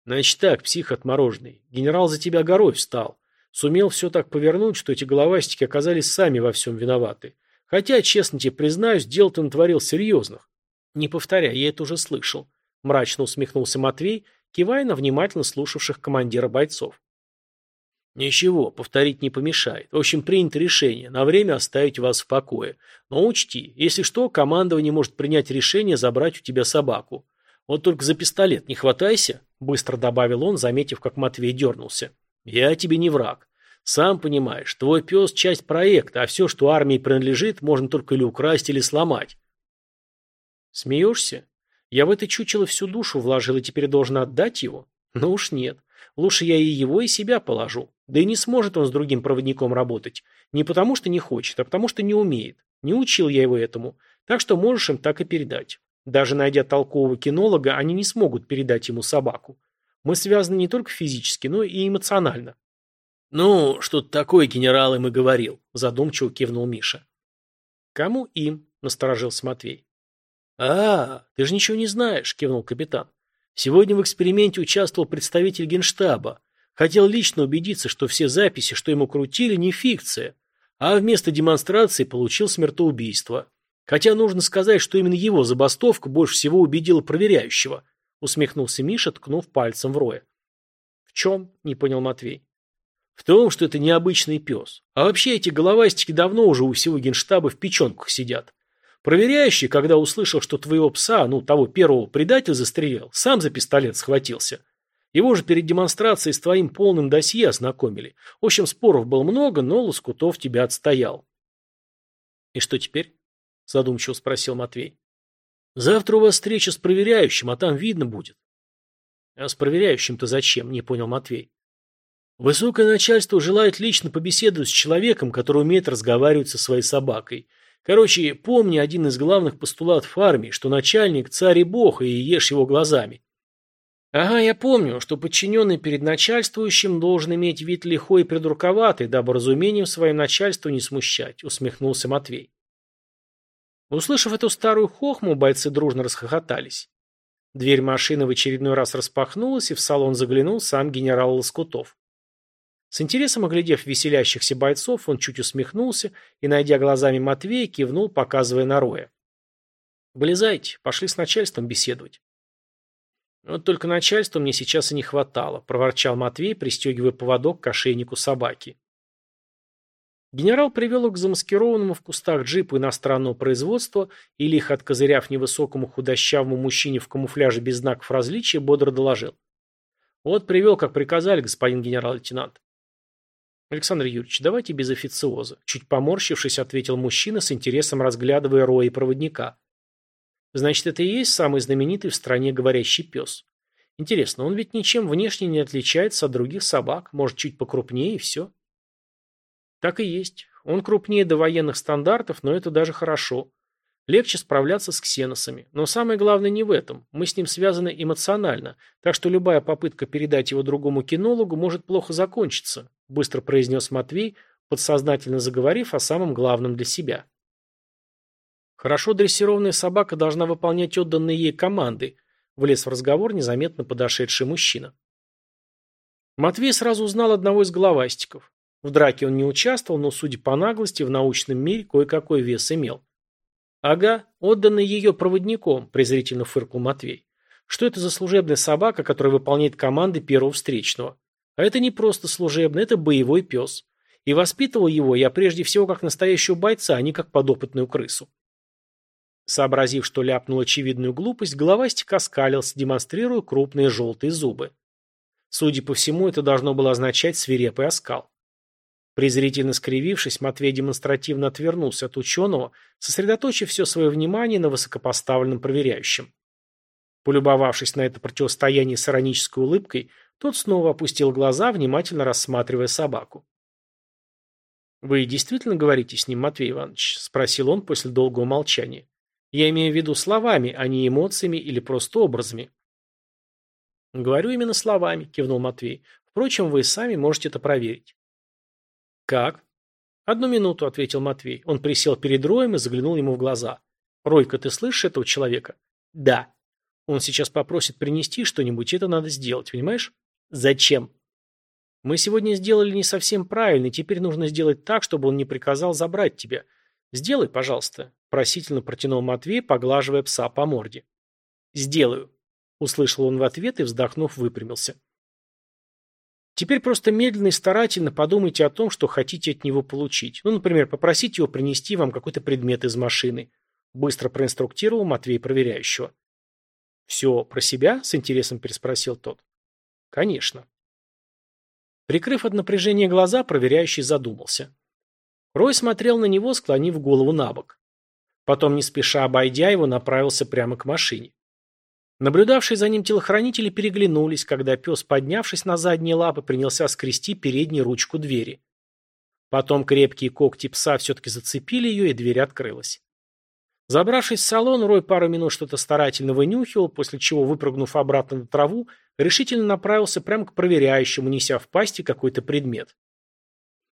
«Значит так, псих отмороженный, генерал за тебя горой встал. Сумел все так повернуть, что эти головастики оказались сами во всем виноваты. Хотя, честно тебе признаюсь, дел ты натворил серьезных. Не повторяй, я это уже слышал. Мрачно усмехнулся Матвей, кивая на внимательно слушавших командира бойцов. Ничего, повторить не помешает. В общем, принято решение на время оставить вас в покое. Но учти, если что, командование может принять решение забрать у тебя собаку. Вот только за пистолет не хватайся, быстро добавил он, заметив, как Матвей дернулся. Я тебе не враг. Сам понимаешь, твой пес – часть проекта, а все, что армии принадлежит, можно только или украсть, или сломать. Смеешься? Я в это чучело всю душу вложил и теперь должен отдать его? Ну уж нет. Лучше я и его, и себя положу. Да и не сможет он с другим проводником работать. Не потому, что не хочет, а потому, что не умеет. Не учил я его этому. Так что можешь им так и передать. Даже найдя толкового кинолога, они не смогут передать ему собаку. Мы связаны не только физически, но и эмоционально. «Ну, что-то такое генерал им и говорил», – задумчиво кивнул Миша. «Кому им?» – насторожился Матвей. «А, ты же ничего не знаешь», – кивнул капитан. «Сегодня в эксперименте участвовал представитель генштаба. Хотел лично убедиться, что все записи, что ему крутили, не фикция, а вместо демонстрации получил смертоубийство. Хотя нужно сказать, что именно его забастовка больше всего убедила проверяющего, усмехнулся Миша, ткнув пальцем в Роя. В чем? Не понял Матвей. В том, что это необычный пес. А вообще эти головастики давно уже у всего генштаба в печенках сидят. Проверяющий, когда услышал, что твоего пса, ну, того первого предателя застрелил, сам за пистолет схватился. Его же перед демонстрацией с твоим полным досье ознакомили. В общем, споров было много, но Лоскутов тебя отстоял. И что теперь? Задумчиво спросил Матвей. Завтра у вас встреча с проверяющим, а там видно будет. А с проверяющим-то зачем? Не понял Матвей. Высокое начальство желает лично побеседовать с человеком, который умеет разговаривать со своей собакой. Короче, помни один из главных постулатов армии, что начальник – царь и бог, и ешь его глазами. Ага, я помню, что подчиненный перед начальствующим должен иметь вид лихой и придурковатый, дабы разумением своим начальству не смущать, усмехнулся Матвей. Услышав эту старую хохму, бойцы дружно расхохотались. Дверь машины в очередной раз распахнулась, и в салон заглянул сам генерал Лоскутов. С интересом оглядев веселящихся бойцов, он чуть усмехнулся и, найдя глазами Матвея, кивнул, показывая на Роя. «Вылезайте, пошли с начальством беседовать». Вот только начальства мне сейчас и не хватало, проворчал Матвей, пристегивая поводок к ошейнику собаки. Генерал привел к замаскированному в кустах джипу иностранного производства и, лихо откозыряв невысокому худощавому мужчине в камуфляже без знаков различия, бодро доложил. «Вот привел, как приказали, господин генерал-лейтенант». «Александр Юрьевич, давайте без официоза», чуть поморщившись, ответил мужчина с интересом разглядывая рои проводника. Значит, это и есть самый знаменитый в стране говорящий пес. Интересно, он ведь ничем внешне не отличается от других собак, может, чуть покрупнее и все? Так и есть. Он крупнее до военных стандартов, но это даже хорошо. Легче справляться с ксеносами. Но самое главное не в этом. Мы с ним связаны эмоционально, так что любая попытка передать его другому кинологу может плохо закончиться, быстро произнес Матвей, подсознательно заговорив о самом главном для себя. Хорошо дрессированная собака должна выполнять отданные ей команды, влез в разговор незаметно подошедший мужчина. Матвей сразу узнал одного из головастиков. В драке он не участвовал, но, судя по наглости, в научном мире кое-какой вес имел. «Ага, отданный ее проводником», – презрительно фыркнул Матвей. «Что это за служебная собака, которая выполняет команды первого встречного? А это не просто служебный, это боевой пес. И воспитывал его я прежде всего как настоящего бойца, а не как подопытную крысу». Сообразив, что ляпнул очевидную глупость, головастик оскалился, демонстрируя крупные желтые зубы. Судя по всему, это должно было означать свирепый оскал. Презрительно скривившись, Матвей демонстративно отвернулся от ученого, сосредоточив все свое внимание на высокопоставленном проверяющем. Полюбовавшись на это противостояние с иронической улыбкой, тот снова опустил глаза, внимательно рассматривая собаку. «Вы действительно говорите с ним, Матвей Иванович?» – спросил он после долгого молчания. «Я имею в виду словами, а не эмоциями или просто образами». «Говорю именно словами», – кивнул Матвей. «Впрочем, вы сами можете это проверить». «Как?» «Одну минуту», — ответил Матвей. Он присел перед Роем и заглянул ему в глаза. «Ройка, ты слышишь этого человека?» «Да». «Он сейчас попросит принести что-нибудь, это надо сделать, понимаешь?» «Зачем?» «Мы сегодня сделали не совсем правильно, теперь нужно сделать так, чтобы он не приказал забрать тебя. Сделай, пожалуйста», — просительно протянул Матвей, поглаживая пса по морде. «Сделаю», — услышал он в ответ и, вздохнув, выпрямился. Теперь просто медленно и старательно подумайте о том, что хотите от него получить. Ну, например, попросите его принести вам какой-то предмет из машины. Быстро проинструктировал Матвей проверяющего. «Все про себя?» – с интересом переспросил тот. «Конечно». Прикрыв от напряжения глаза, проверяющий задумался. Рой смотрел на него, склонив голову на бок. Потом, не спеша обойдя его, направился прямо к машине. Наблюдавшие за ним телохранители переглянулись, когда пес, поднявшись на задние лапы, принялся скрести переднюю ручку двери. Потом крепкие когти пса все-таки зацепили ее, и дверь открылась. Забравшись в салон, Рой пару минут что-то старательно вынюхивал, после чего, выпрыгнув обратно на траву, решительно направился прямо к проверяющему, неся в пасти какой-то предмет.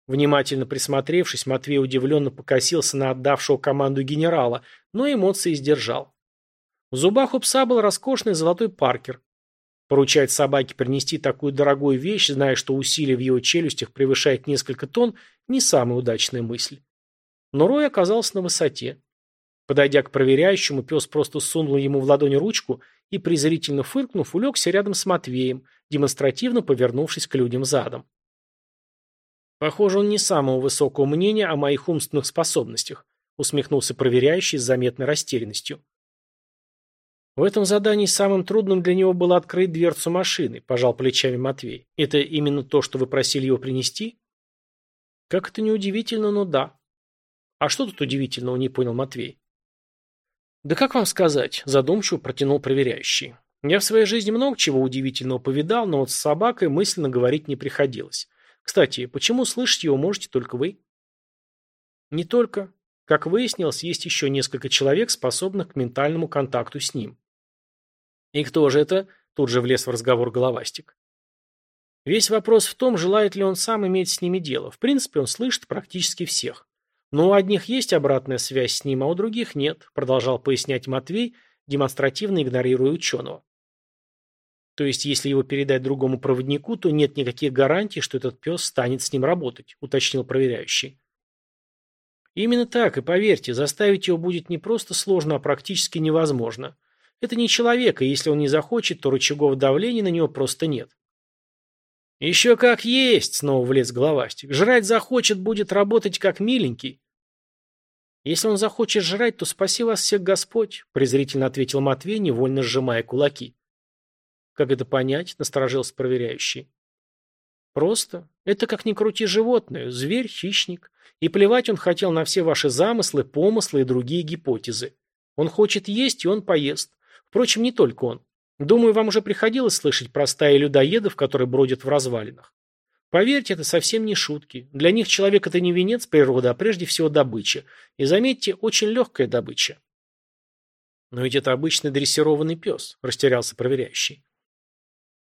Внимательно присмотревшись, Матвей удивленно покосился на отдавшего команду генерала, но эмоции сдержал. В зубах у пса был роскошный золотой паркер. Поручать собаке принести такую дорогую вещь, зная, что усилие в его челюстях превышает несколько тонн, не самая удачная мысль. Но Рой оказался на высоте. Подойдя к проверяющему, пес просто сунул ему в ладонь ручку и, презрительно фыркнув, улегся рядом с Матвеем, демонстративно повернувшись к людям задом. «Похоже, он не самого высокого мнения о моих умственных способностях», усмехнулся проверяющий с заметной растерянностью. В этом задании самым трудным для него было открыть дверцу машины, пожал плечами Матвей. Это именно то, что вы просили его принести? Как это неудивительно, но да. А что тут удивительного, не понял Матвей. Да как вам сказать, задумчиво протянул проверяющий. Я в своей жизни много чего удивительного повидал, но вот с собакой мысленно говорить не приходилось. Кстати, почему слышать его можете только вы? Не только. Как выяснилось, есть еще несколько человек, способных к ментальному контакту с ним. «И кто же это?» – тут же влез в разговор головастик. Весь вопрос в том, желает ли он сам иметь с ними дело. В принципе, он слышит практически всех. Но у одних есть обратная связь с ним, а у других нет, продолжал пояснять Матвей, демонстративно игнорируя ученого. То есть, если его передать другому проводнику, то нет никаких гарантий, что этот пес станет с ним работать, уточнил проверяющий. Именно так, и поверьте, заставить его будет не просто сложно, а практически невозможно. Это не человек, и если он не захочет, то рычагов давления на него просто нет. «Еще как есть!» — снова влез головастик. «Жрать захочет, будет работать как миленький». «Если он захочет жрать, то спаси вас всех Господь», — презрительно ответил Матвей, невольно сжимая кулаки. «Как это понять?» — насторожился проверяющий. «Просто. Это как ни крути животное. Зверь, хищник. И плевать он хотел на все ваши замыслы, помыслы и другие гипотезы. Он хочет есть, и он поест. Впрочем, не только он. Думаю, вам уже приходилось слышать про стаи людоедов, которые бродят в развалинах. Поверьте, это совсем не шутки. Для них человек – это не венец природы, а прежде всего добыча. И заметьте, очень легкая добыча. Но ведь это обычный дрессированный пес, растерялся проверяющий.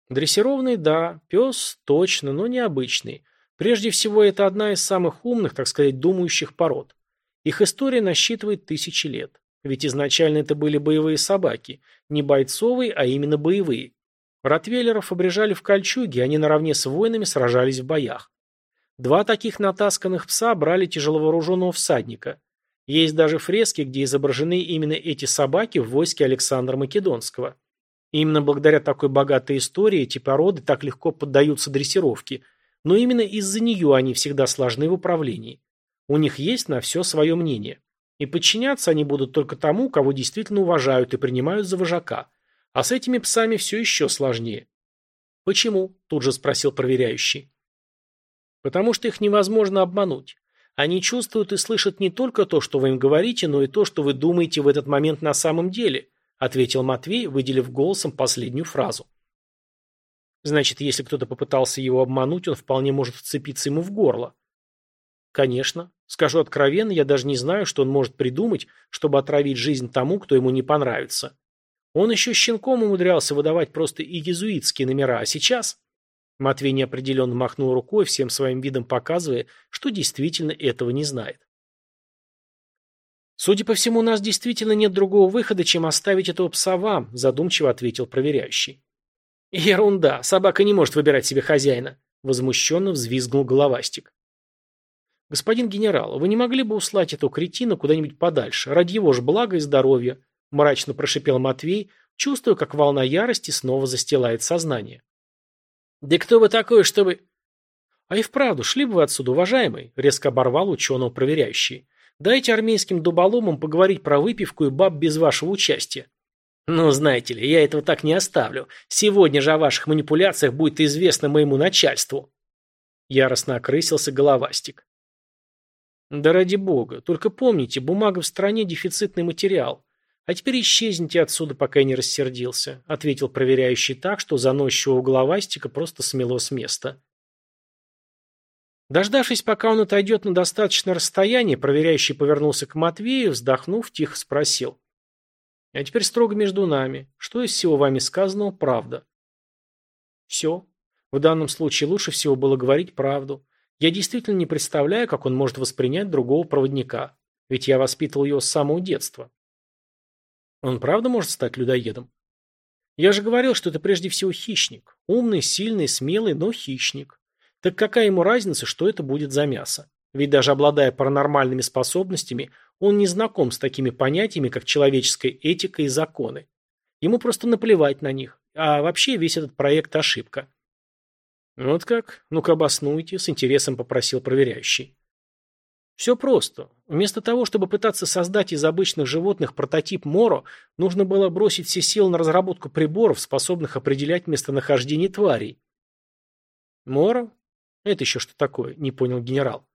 Дрессированный, да, пес точно, но необычный. Прежде всего, это одна из самых умных, так сказать, думающих пород. Их история насчитывает тысячи лет. Ведь изначально это были боевые собаки. Не бойцовые, а именно боевые. Ротвейлеров обрежали в кольчуге, они наравне с воинами сражались в боях. Два таких натасканных пса брали тяжеловооруженного всадника. Есть даже фрески, где изображены именно эти собаки в войске Александра Македонского. именно благодаря такой богатой истории эти породы так легко поддаются дрессировке, но именно из-за нее они всегда сложны в управлении. У них есть на все свое мнение. И подчиняться они будут только тому, кого действительно уважают и принимают за вожака. А с этими псами все еще сложнее. «Почему?» – тут же спросил проверяющий. «Потому что их невозможно обмануть. Они чувствуют и слышат не только то, что вы им говорите, но и то, что вы думаете в этот момент на самом деле, ответил Матвей, выделив голосом последнюю фразу. Значит, если кто-то попытался его обмануть, он вполне может вцепиться ему в горло. Конечно. Скажу откровенно, я даже не знаю, что он может придумать, чтобы отравить жизнь тому, кто ему не понравится. Он еще щенком умудрялся выдавать просто и езуитские номера, а сейчас... Матвей неопределенно махнул рукой, всем своим видом показывая, что действительно этого не знает. «Судя по всему, у нас действительно нет другого выхода, чем оставить этого пса вам», задумчиво ответил проверяющий. «Ерунда, собака не может выбирать себе хозяина», возмущенно взвизгнул головастик. «Господин генерал, вы не могли бы услать этого кретина куда-нибудь подальше, ради его же блага и здоровья», мрачно прошипел Матвей, чувствуя, как волна ярости снова застилает сознание. «Да кто вы такой, чтобы...» «А и вправду, шли бы вы отсюда, уважаемый», — резко оборвал ученого проверяющий. «Дайте армейским дуболомам поговорить про выпивку и баб без вашего участия». «Ну, знаете ли, я этого так не оставлю. Сегодня же о ваших манипуляциях будет известно моему начальству». Яростно окрысился головастик. «Да ради бога, только помните, бумага в стране дефицитный материал. «А теперь исчезните отсюда, пока я не рассердился», — ответил проверяющий так, что заносчивого головастика просто смело с места. Дождавшись, пока он отойдет на достаточное расстояние, проверяющий повернулся к Матвею, вздохнув, тихо спросил. «А теперь строго между нами. Что из всего вами сказанного правда?» «Все. В данном случае лучше всего было говорить правду. Я действительно не представляю, как он может воспринять другого проводника. Ведь я воспитывал его с самого детства. Он правда может стать людоедом? Я же говорил, что это прежде всего хищник. Умный, сильный, смелый, но хищник. Так какая ему разница, что это будет за мясо? Ведь даже обладая паранормальными способностями, он не знаком с такими понятиями, как человеческая этика и законы. Ему просто наплевать на них. А вообще весь этот проект – ошибка. Вот как? Ну-ка обоснуйте, с интересом попросил проверяющий. Все просто. Вместо того, чтобы пытаться создать из обычных животных прототип Моро, нужно было бросить все силы на разработку приборов, способных определять местонахождение тварей. Моро? Это еще что такое? Не понял генерал.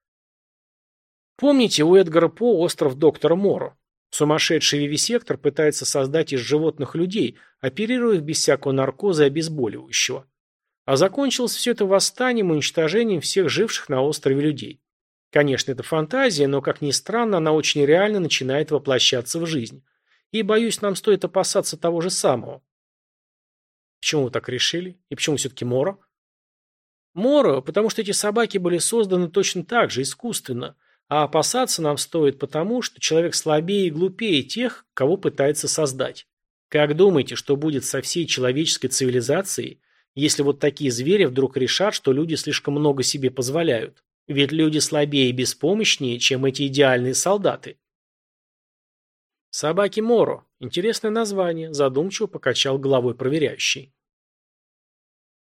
Помните у Эдгара По остров доктора Моро? Сумасшедший вивисектор пытается создать из животных людей, оперируя их без всякого наркоза и обезболивающего. А закончилось все это восстанием и уничтожением всех живших на острове людей. Конечно, это фантазия, но, как ни странно, она очень реально начинает воплощаться в жизнь. И, боюсь, нам стоит опасаться того же самого. Почему вы так решили? И почему все-таки Моро? Моро, потому что эти собаки были созданы точно так же, искусственно. А опасаться нам стоит потому, что человек слабее и глупее тех, кого пытается создать. Как думаете, что будет со всей человеческой цивилизацией, если вот такие звери вдруг решат, что люди слишком много себе позволяют? Ведь люди слабее и беспомощнее, чем эти идеальные солдаты. Собаки Моро. Интересное название, задумчиво покачал головой проверяющий.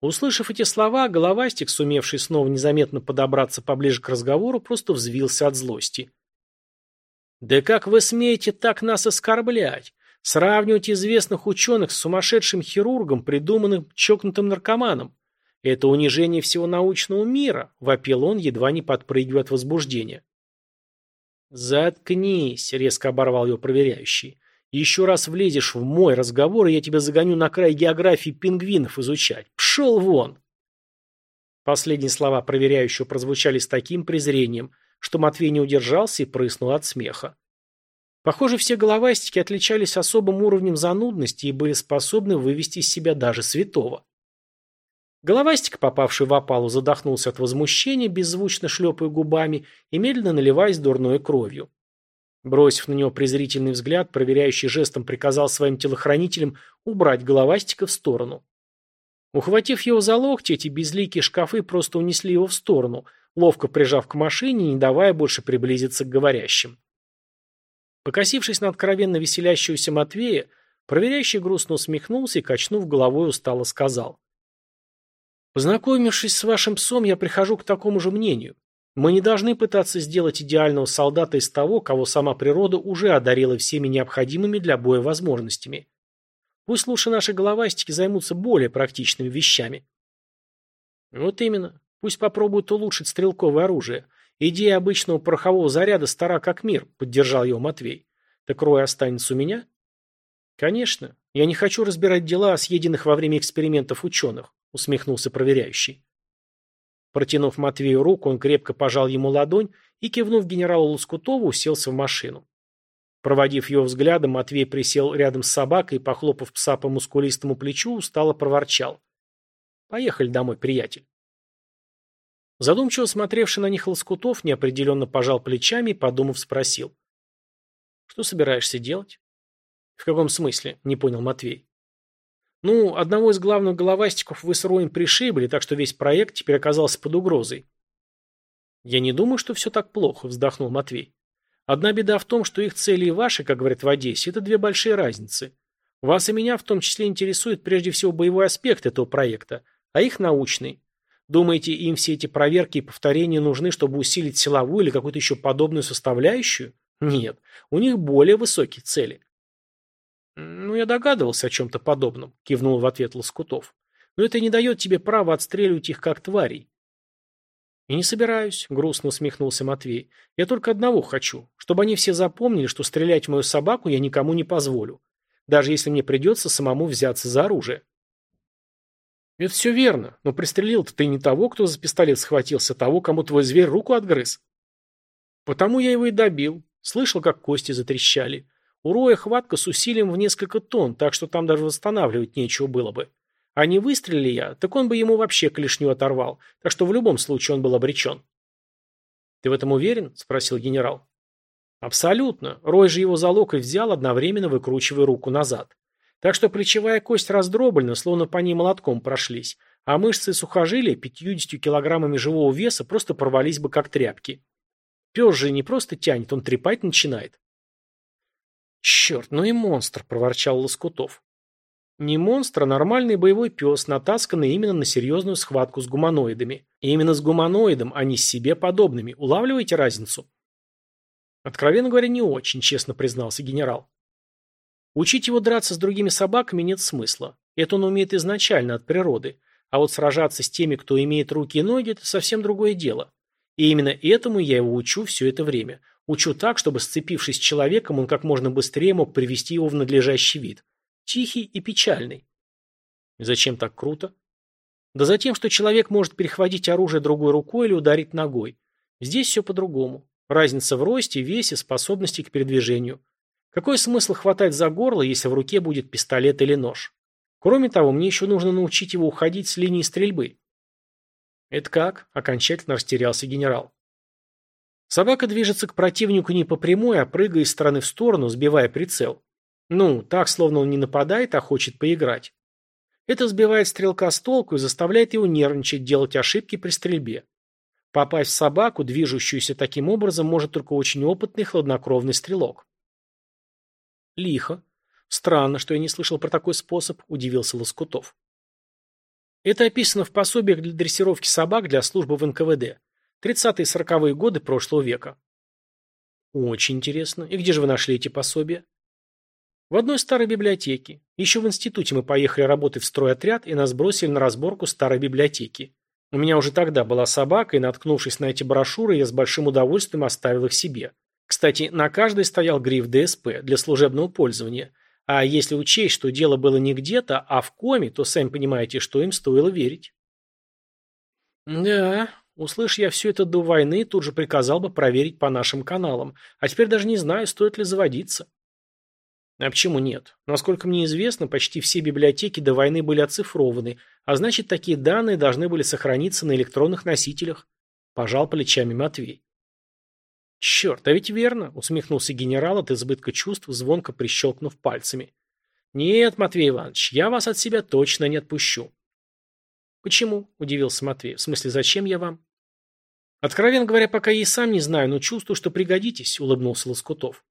Услышав эти слова, головастик, сумевший снова незаметно подобраться поближе к разговору, просто взвился от злости. «Да как вы смеете так нас оскорблять? Сравнивать известных ученых с сумасшедшим хирургом, придуманным чокнутым наркоманом? «Это унижение всего научного мира», — вопил он, едва не подпрыгивая от возбуждения. «Заткнись», — резко оборвал его проверяющий. «Еще раз влезешь в мой разговор, и я тебя загоню на край географии пингвинов изучать. Пшел вон!» Последние слова проверяющего прозвучали с таким презрением, что Матвей не удержался и прыснул от смеха. Похоже, все головастики отличались особым уровнем занудности и были способны вывести из себя даже святого. Головастик, попавший в опалу, задохнулся от возмущения, беззвучно шлепая губами и медленно наливаясь дурной кровью. Бросив на него презрительный взгляд, проверяющий жестом приказал своим телохранителям убрать головастика в сторону. Ухватив его за локти, эти безликие шкафы просто унесли его в сторону, ловко прижав к машине не давая больше приблизиться к говорящим. Покосившись на откровенно веселящегося Матвея, проверяющий грустно усмехнулся и, качнув головой, устало сказал. «Познакомившись с вашим псом, я прихожу к такому же мнению. Мы не должны пытаться сделать идеального солдата из того, кого сама природа уже одарила всеми необходимыми для боя возможностями. Пусть лучше наши головастики займутся более практичными вещами». «Вот именно. Пусть попробуют улучшить стрелковое оружие. Идея обычного порохового заряда стара как мир, поддержал его Матвей. Так Рой останется у меня? Конечно. Я не хочу разбирать дела о съеденных во время экспериментов ученых, усмехнулся проверяющий. Протянув Матвею руку, он крепко пожал ему ладонь и, кивнув генералу Лоскутову, уселся в машину. Проводив его взглядом, Матвей присел рядом с собакой и, похлопав пса по мускулистому плечу, устало проворчал. «Поехали домой, приятель». Задумчиво смотревший на них Лоскутов неопределенно пожал плечами и, подумав, спросил. «Что собираешься делать?» «В каком смысле?» – не понял Матвей. «Ну, одного из главных головастиков вы с Роем пришибли, так что весь проект теперь оказался под угрозой». «Я не думаю, что все так плохо», – вздохнул Матвей. «Одна беда в том, что их цели и ваши, как говорят в Одессе, это две большие разницы. Вас и меня в том числе интересует прежде всего боевой аспект этого проекта, а их научный. Думаете, им все эти проверки и повторения нужны, чтобы усилить силовую или какую-то еще подобную составляющую? Нет, у них более высокие цели. «Ну, я догадывался о чем-то подобном», – кивнул в ответ Лоскутов. «Но это не дает тебе права отстреливать их как тварей». «И не собираюсь», – грустно усмехнулся Матвей. «Я только одного хочу, чтобы они все запомнили, что стрелять в мою собаку я никому не позволю, даже если мне придется самому взяться за оружие». Это все верно, но пристрелил-то ты не того, кто за пистолет схватился, а того, кому твой зверь руку отгрыз. Потому я его и добил. Слышал, как кости затрещали. У Роя хватка с усилием в несколько тонн, так что там даже восстанавливать нечего было бы. А не выстрелили я, так он бы ему вообще клешню оторвал, так что в любом случае он был обречен. «Ты в этом уверен?» – спросил генерал. «Абсолютно. Рой же его за локоть взял, одновременно выкручивая руку назад. Так что плечевая кость раздроблена, словно по ней молотком прошлись, а мышцы и сухожилия 50 килограммами живого веса просто порвались бы как тряпки. Пес же не просто тянет, он трепать начинает. «Черт, ну и монстр!» – проворчал Лоскутов. Не монстр, а нормальный боевой пес, натасканный именно на серьезную схватку с гуманоидами. И именно с гуманоидом, а не с себе подобными. Улавливаете разницу? Откровенно говоря, не очень, честно признался генерал. Учить его драться с другими собаками нет смысла. Это он умеет изначально, от природы. А вот сражаться с теми, кто имеет руки и ноги, это совсем другое дело. И именно этому я его учу все это время. Учу так, чтобы, сцепившись с человеком, он как можно быстрее мог привести его в надлежащий вид. Тихий и печальный. Зачем так круто? Да за тем, что человек может перехватить оружие другой рукой или ударить ногой. Здесь все по-другому. Разница в росте, весе, способности к передвижению. Какой смысл хватать за горло, если в руке будет пистолет или нож? Кроме того, мне еще нужно научить его уходить с линии стрельбы. Это как? Окончательно растерялся генерал. Собака движется к противнику не по прямой, а прыгая из стороны в сторону, сбивая прицел. Ну, так, словно он не нападает, а хочет поиграть. Это сбивает стрелка с толку и заставляет его нервничать, делать ошибки при стрельбе. Попасть в собаку, движущуюся таким образом, может только очень опытный хладнокровный стрелок. Лихо. Странно, что я не слышал про такой способ, удивился Лоскутов. Это описано в пособиях для дрессировки собак для службы в НКВД. 30-е и 40-е годы прошлого века. Очень интересно. И где же вы нашли эти пособия? В одной старой библиотеке. Еще в институте мы поехали работать в стройотряд, и нас бросили на разборку старой библиотеки. У меня уже тогда была собака, и, наткнувшись на эти брошюры, я с большим удовольствием оставил их себе. Кстати, на каждой стоял гриф ДСП для служебного пользования. А если учесть, что дело было не где-то, а в коме, то сами понимаете, что им стоило верить. Да, услышь я все это до войны, тут же приказал бы проверить по нашим каналам. А теперь даже не знаю, стоит ли заводиться. А почему нет? Насколько мне известно, почти все библиотеки до войны были оцифрованы, а значит, такие данные должны были сохраниться на электронных носителях. Пожал плечами Матвей. «Черт, а ведь верно!» – усмехнулся генерал от избытка чувств, звонко прищелкнув пальцами. «Нет, Матвей Иванович, я вас от себя точно не отпущу. Почему? Удивился Матвей. В смысле, зачем я вам? Откровенно говоря, пока я и сам не знаю, но чувствую, что пригодитесь, улыбнулся Лоскутов.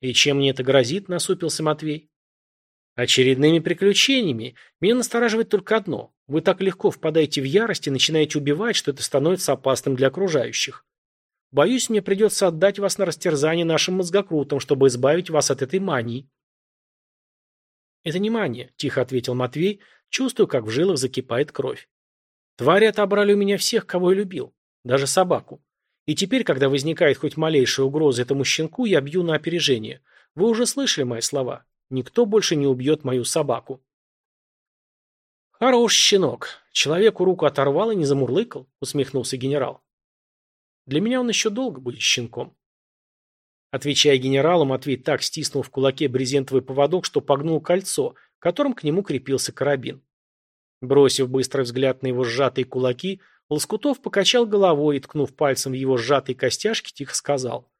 И чем мне это грозит? Насупился Матвей. Очередными приключениями. Меня настораживает только одно. Вы так легко впадаете в ярость и начинаете убивать, что это становится опасным для окружающих. Боюсь, мне придется отдать вас на растерзание нашим мозгокрутам, чтобы избавить вас от этой мании. Это не мания, тихо ответил Матвей, чувствую, как в жилах закипает кровь. Твари отобрали у меня всех, кого я любил, даже собаку. И теперь, когда возникает хоть малейшая угроза этому щенку, я бью на опережение. Вы уже слышали мои слова. Никто больше не убьет мою собаку. Хорош щенок. Человеку руку оторвал и не замурлыкал, усмехнулся генерал. Для меня он еще долго будет щенком. Отвечая генералу, Матвей так стиснул в кулаке брезентовый поводок, что погнул кольцо, которым к нему крепился карабин. Бросив быстрый взгляд на его сжатые кулаки, Лоскутов покачал головой и, ткнув пальцем в его сжатые костяшки, тихо сказал.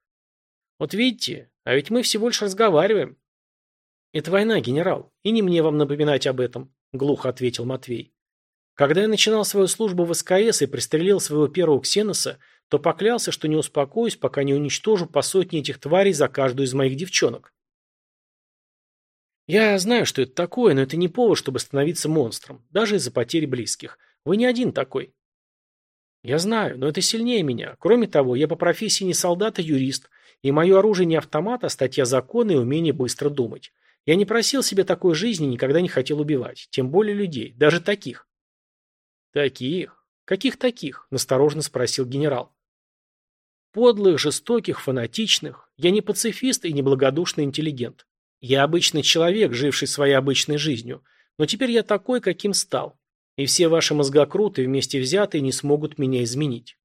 «Вот видите, а ведь мы всего лишь разговариваем. «Это война, генерал, и не мне вам напоминать об этом», — глухо ответил Матвей. «Когда я начинал свою службу в СКС и пристрелил своего первого ксеноса, то поклялся, что не успокоюсь, пока не уничтожу по сотне этих тварей за каждую из моих девчонок». «Я знаю, что это такое, но это не повод, чтобы становиться монстром, даже из-за потери близких. Вы не один такой». «Я знаю, но это сильнее меня. Кроме того, я по профессии не солдат, а юрист, и мое оружие не автомат, а статья закона и умение быстро думать. Я не просил себе такой жизни никогда не хотел убивать. Тем более людей. Даже таких. Таких? Каких таких? Насторожно спросил генерал. Подлых, жестоких, фанатичных. Я не пацифист и не благодушный интеллигент. Я обычный человек, живший своей обычной жизнью. Но теперь я такой, каким стал. И все ваши мозгокруты вместе взятые не смогут меня изменить.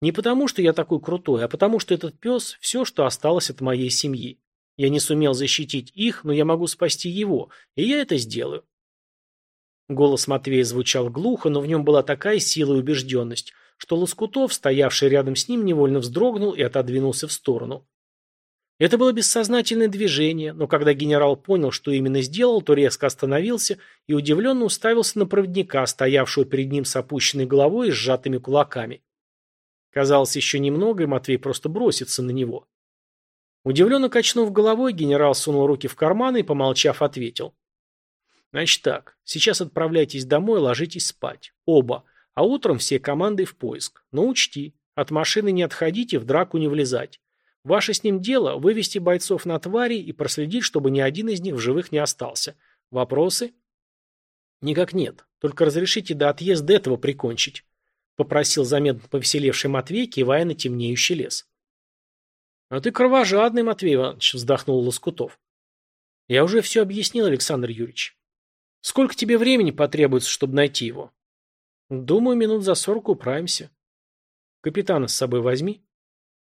Не потому, что я такой крутой, а потому, что этот пес – все, что осталось от моей семьи. Я не сумел защитить их, но я могу спасти его, и я это сделаю. Голос Матвея звучал глухо, но в нем была такая сила и убежденность, что Лоскутов, стоявший рядом с ним, невольно вздрогнул и отодвинулся в сторону. Это было бессознательное движение, но когда генерал понял, что именно сделал, то резко остановился и удивленно уставился на проводника, стоявшего перед ним с опущенной головой и сжатыми кулаками. Казалось, еще немного, и Матвей просто бросится на него. Удивленно качнув головой, генерал сунул руки в карманы и, помолчав, ответил. «Значит так, сейчас отправляйтесь домой, ложитесь спать. Оба. А утром все команды в поиск. Но учти, от машины не отходите, в драку не влезать. Ваше с ним дело – вывести бойцов на твари и проследить, чтобы ни один из них в живых не остался. Вопросы?» «Никак нет. Только разрешите до отъезда этого прикончить», – попросил заметно повеселевший Матвей, кивая на темнеющий лес. «А ты кровожадный, Матвей Иванович», — вздохнул Лоскутов. «Я уже все объяснил, Александр Юрьевич. Сколько тебе времени потребуется, чтобы найти его?» «Думаю, минут за сорок управимся». «Капитана с собой возьми».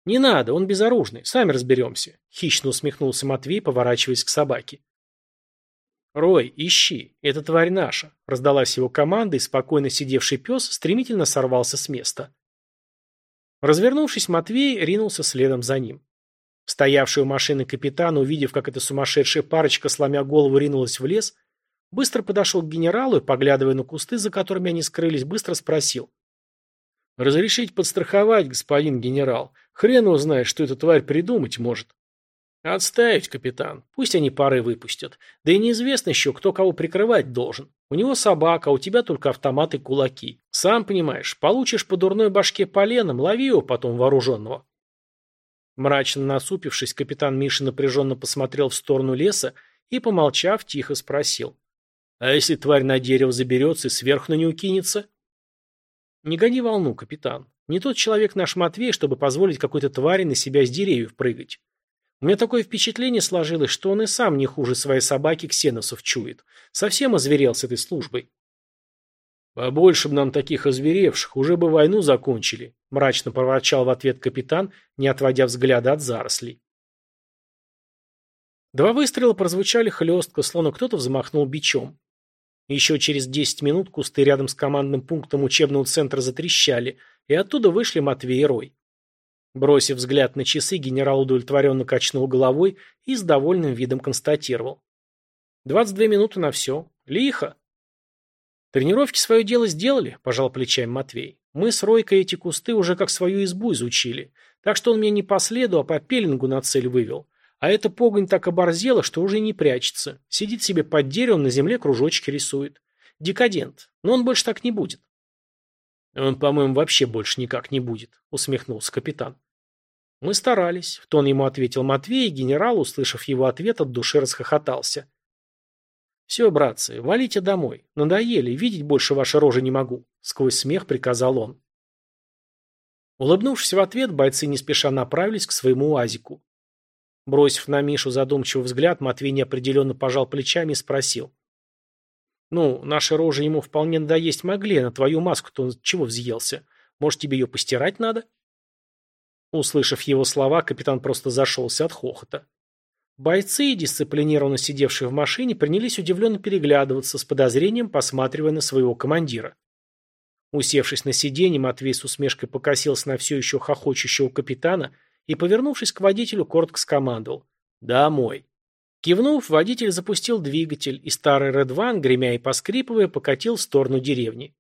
«Не надо, он безоружный, сами разберемся», — хищно усмехнулся Матвей, поворачиваясь к собаке. «Рой, ищи, эта тварь наша», — раздалась его команда, и спокойно сидевший пес стремительно сорвался с места. Развернувшись, Матвей ринулся следом за ним. Стоявший у машины капитан, увидев, как эта сумасшедшая парочка, сломя голову, ринулась в лес, быстро подошел к генералу и, поглядывая на кусты, за которыми они скрылись, быстро спросил. «Разрешите подстраховать, господин генерал. Хрен его знает, что эта тварь придумать может». «Отставить, капитан. Пусть они пары выпустят. Да и неизвестно еще, кто кого прикрывать должен. У него собака, а у тебя только автомат и кулаки. Сам понимаешь, получишь по дурной башке поленом, лови его потом вооруженного». Мрачно насупившись, капитан Миша напряженно посмотрел в сторону леса и, помолчав, тихо спросил. «А если тварь на дерево заберется и сверху на не укинется?» «Не гони волну, капитан. Не тот человек наш Матвей, чтобы позволить какой-то твари на себя с деревьев прыгать. У меня такое впечатление сложилось, что он и сам не хуже своей собаки ксеносов чует. Совсем озверел с этой службой. «Побольше бы нам таких озверевших, уже бы войну закончили», – мрачно проворчал в ответ капитан, не отводя взгляда от зарослей. Два выстрела прозвучали хлестко, словно кто-то взмахнул бичом. Еще через десять минут кусты рядом с командным пунктом учебного центра затрещали, и оттуда вышли Матвей и Рой. Бросив взгляд на часы, генерал удовлетворенно качнул головой и с довольным видом констатировал. «Двадцать две минуты на все. Лихо!» Тренировки свое дело сделали, пожал плечами Матвей. Мы с Ройкой эти кусты уже как свою избу изучили. Так что он меня не по следу, а по пеленгу на цель вывел. А эта погонь так оборзела, что уже не прячется. Сидит себе под деревом, на земле кружочки рисует. Декадент. Но он больше так не будет. Он, по-моему, вообще больше никак не будет, усмехнулся капитан. Мы старались, в тон ему ответил Матвей, и генерал, услышав его ответ, от души расхохотался. «Все, братцы, валите домой. Надоели, видеть больше ваши рожи не могу», — сквозь смех приказал он. Улыбнувшись в ответ, бойцы не спеша направились к своему уазику. Бросив на Мишу задумчивый взгляд, Матвей неопределенно пожал плечами и спросил. «Ну, наши рожи ему вполне надоесть могли, на твою маску-то он чего взъелся? Может, тебе ее постирать надо?» Услышав его слова, капитан просто зашелся от хохота. Бойцы, дисциплинированно сидевшие в машине, принялись удивленно переглядываться, с подозрением посматривая на своего командира. Усевшись на сиденье, Матвей с усмешкой покосился на все еще хохочущего капитана и, повернувшись к водителю, коротко скомандовал «Домой». Кивнув, водитель запустил двигатель, и старый Редван, гремя и поскрипывая, покатил в сторону деревни.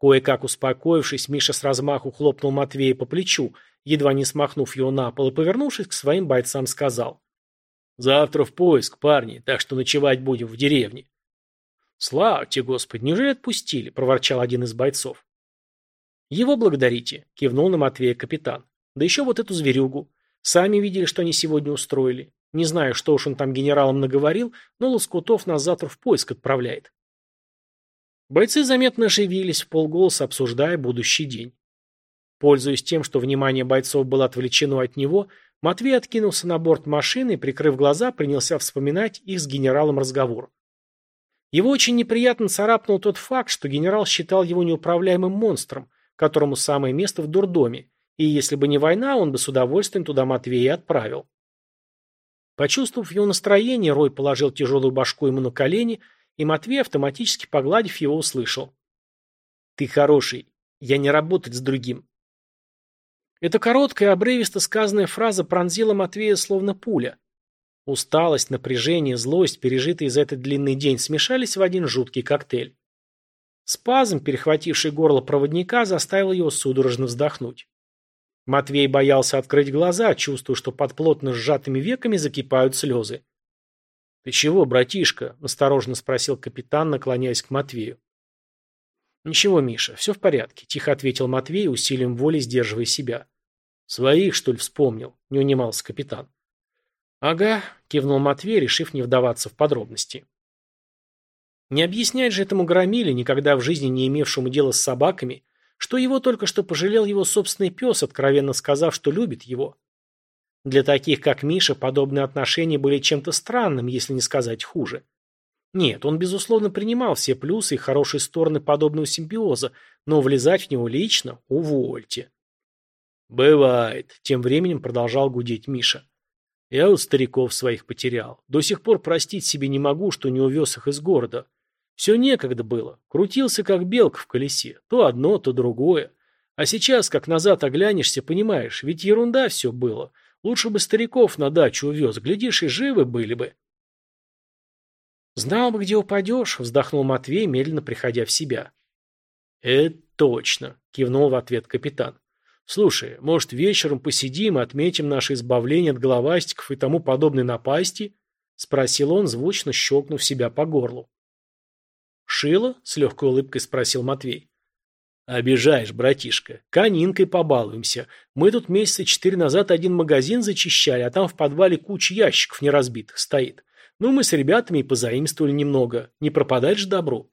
Кое-как успокоившись, Миша с размаху хлопнул Матвея по плечу, едва не смахнув его на пол, и, повернувшись к своим бойцам, сказал Завтра в поиск, парни, так что ночевать будем в деревне. Слава тебе, Господи, неужели отпустили? Проворчал один из бойцов. Его благодарите, кивнул на Матвея капитан. Да еще вот эту зверюгу. Сами видели, что они сегодня устроили. Не знаю, что уж он там генералам наговорил, но Лоскутов нас завтра в поиск отправляет. Бойцы заметно оживились, в полголоса обсуждая будущий день. Пользуясь тем, что внимание бойцов было отвлечено от него, Матвей откинулся на борт машины и, прикрыв глаза, принялся вспоминать их с генералом разговор. Его очень неприятно царапнул тот факт, что генерал считал его неуправляемым монстром, которому самое место в дурдоме, и если бы не война, он бы с удовольствием туда Матвея отправил. Почувствовав его настроение, Рой положил тяжелую башку ему на колени, и Матвей, автоматически погладив его, услышал. «Ты хороший. Я не работать с другим. Эта короткая, обрывисто сказанная фраза пронзила Матвея словно пуля. Усталость, напряжение, злость, пережитые за этот длинный день, смешались в один жуткий коктейль. Спазм, перехвативший горло проводника, заставил его судорожно вздохнуть. Матвей боялся открыть глаза, чувствуя, что под плотно сжатыми веками закипают слезы. «Ты чего, братишка?» – осторожно спросил капитан, наклоняясь к Матвею. «Ничего, Миша, все в порядке», – тихо ответил Матвей, усилием воли сдерживая себя. «Своих, что ли, вспомнил?» – не унимался капитан. «Ага», – кивнул Матвей, решив не вдаваться в подробности. Не объяснять же этому громиле, никогда в жизни не имевшему дела с собаками, что его только что пожалел его собственный пес, откровенно сказав, что любит его. Для таких, как Миша, подобные отношения были чем-то странным, если не сказать хуже. Нет, он, безусловно, принимал все плюсы и хорошие стороны подобного симбиоза, но влезать в него лично – увольте. «Бывает», – тем временем продолжал гудеть Миша. «Я у стариков своих потерял. До сих пор простить себе не могу, что не увез их из города. Все некогда было. Крутился, как белка в колесе. То одно, то другое. А сейчас, как назад оглянешься, понимаешь, ведь ерунда все было. Лучше бы стариков на дачу увез, глядишь, и живы были бы». «Знал бы, где упадешь», – вздохнул Матвей, медленно приходя в себя. «Это точно», – кивнул в ответ капитан. Слушай, может, вечером посидим и отметим наше избавление от головастиков и тому подобной напасти? Спросил он, звучно щелкнув себя по горлу. Шило? С легкой улыбкой спросил Матвей. Обижаешь, братишка. Конинкой побалуемся. Мы тут месяца четыре назад один магазин зачищали, а там в подвале куча ящиков неразбитых стоит. Ну, мы с ребятами и позаимствовали немного. Не пропадать же добру.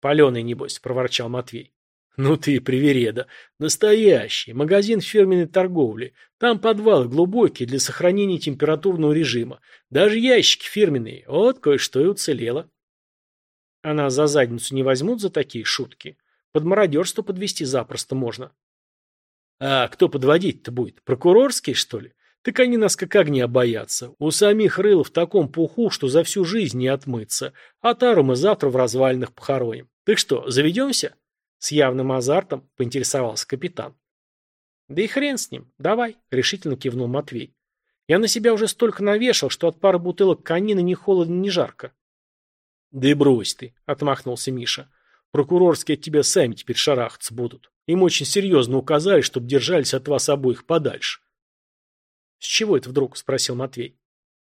Паленый, небось, проворчал Матвей. Ну ты привереда. Настоящий. Магазин фирменной торговли. Там подвалы глубокие для сохранения температурного режима. Даже ящики фирменные. Вот кое-что и уцелело. А нас за задницу не возьмут за такие шутки. Под мародерство подвести запросто можно. А кто подводить-то будет? Прокурорский, что ли? Так они нас как огня боятся. У самих рыл в таком пуху, что за всю жизнь не отмыться. А тару мы завтра в развалинах похороним. Так что, заведемся? С явным азартом поинтересовался капитан. Да и хрен с ним. Давай, решительно кивнул Матвей. Я на себя уже столько навешал, что от пары бутылок конины ни холодно, ни жарко. Да и брось ты, отмахнулся Миша. Прокурорские от тебя сами теперь шарахаться будут. Им очень серьезно указали, чтобы держались от вас обоих подальше. С чего это вдруг? Спросил Матвей.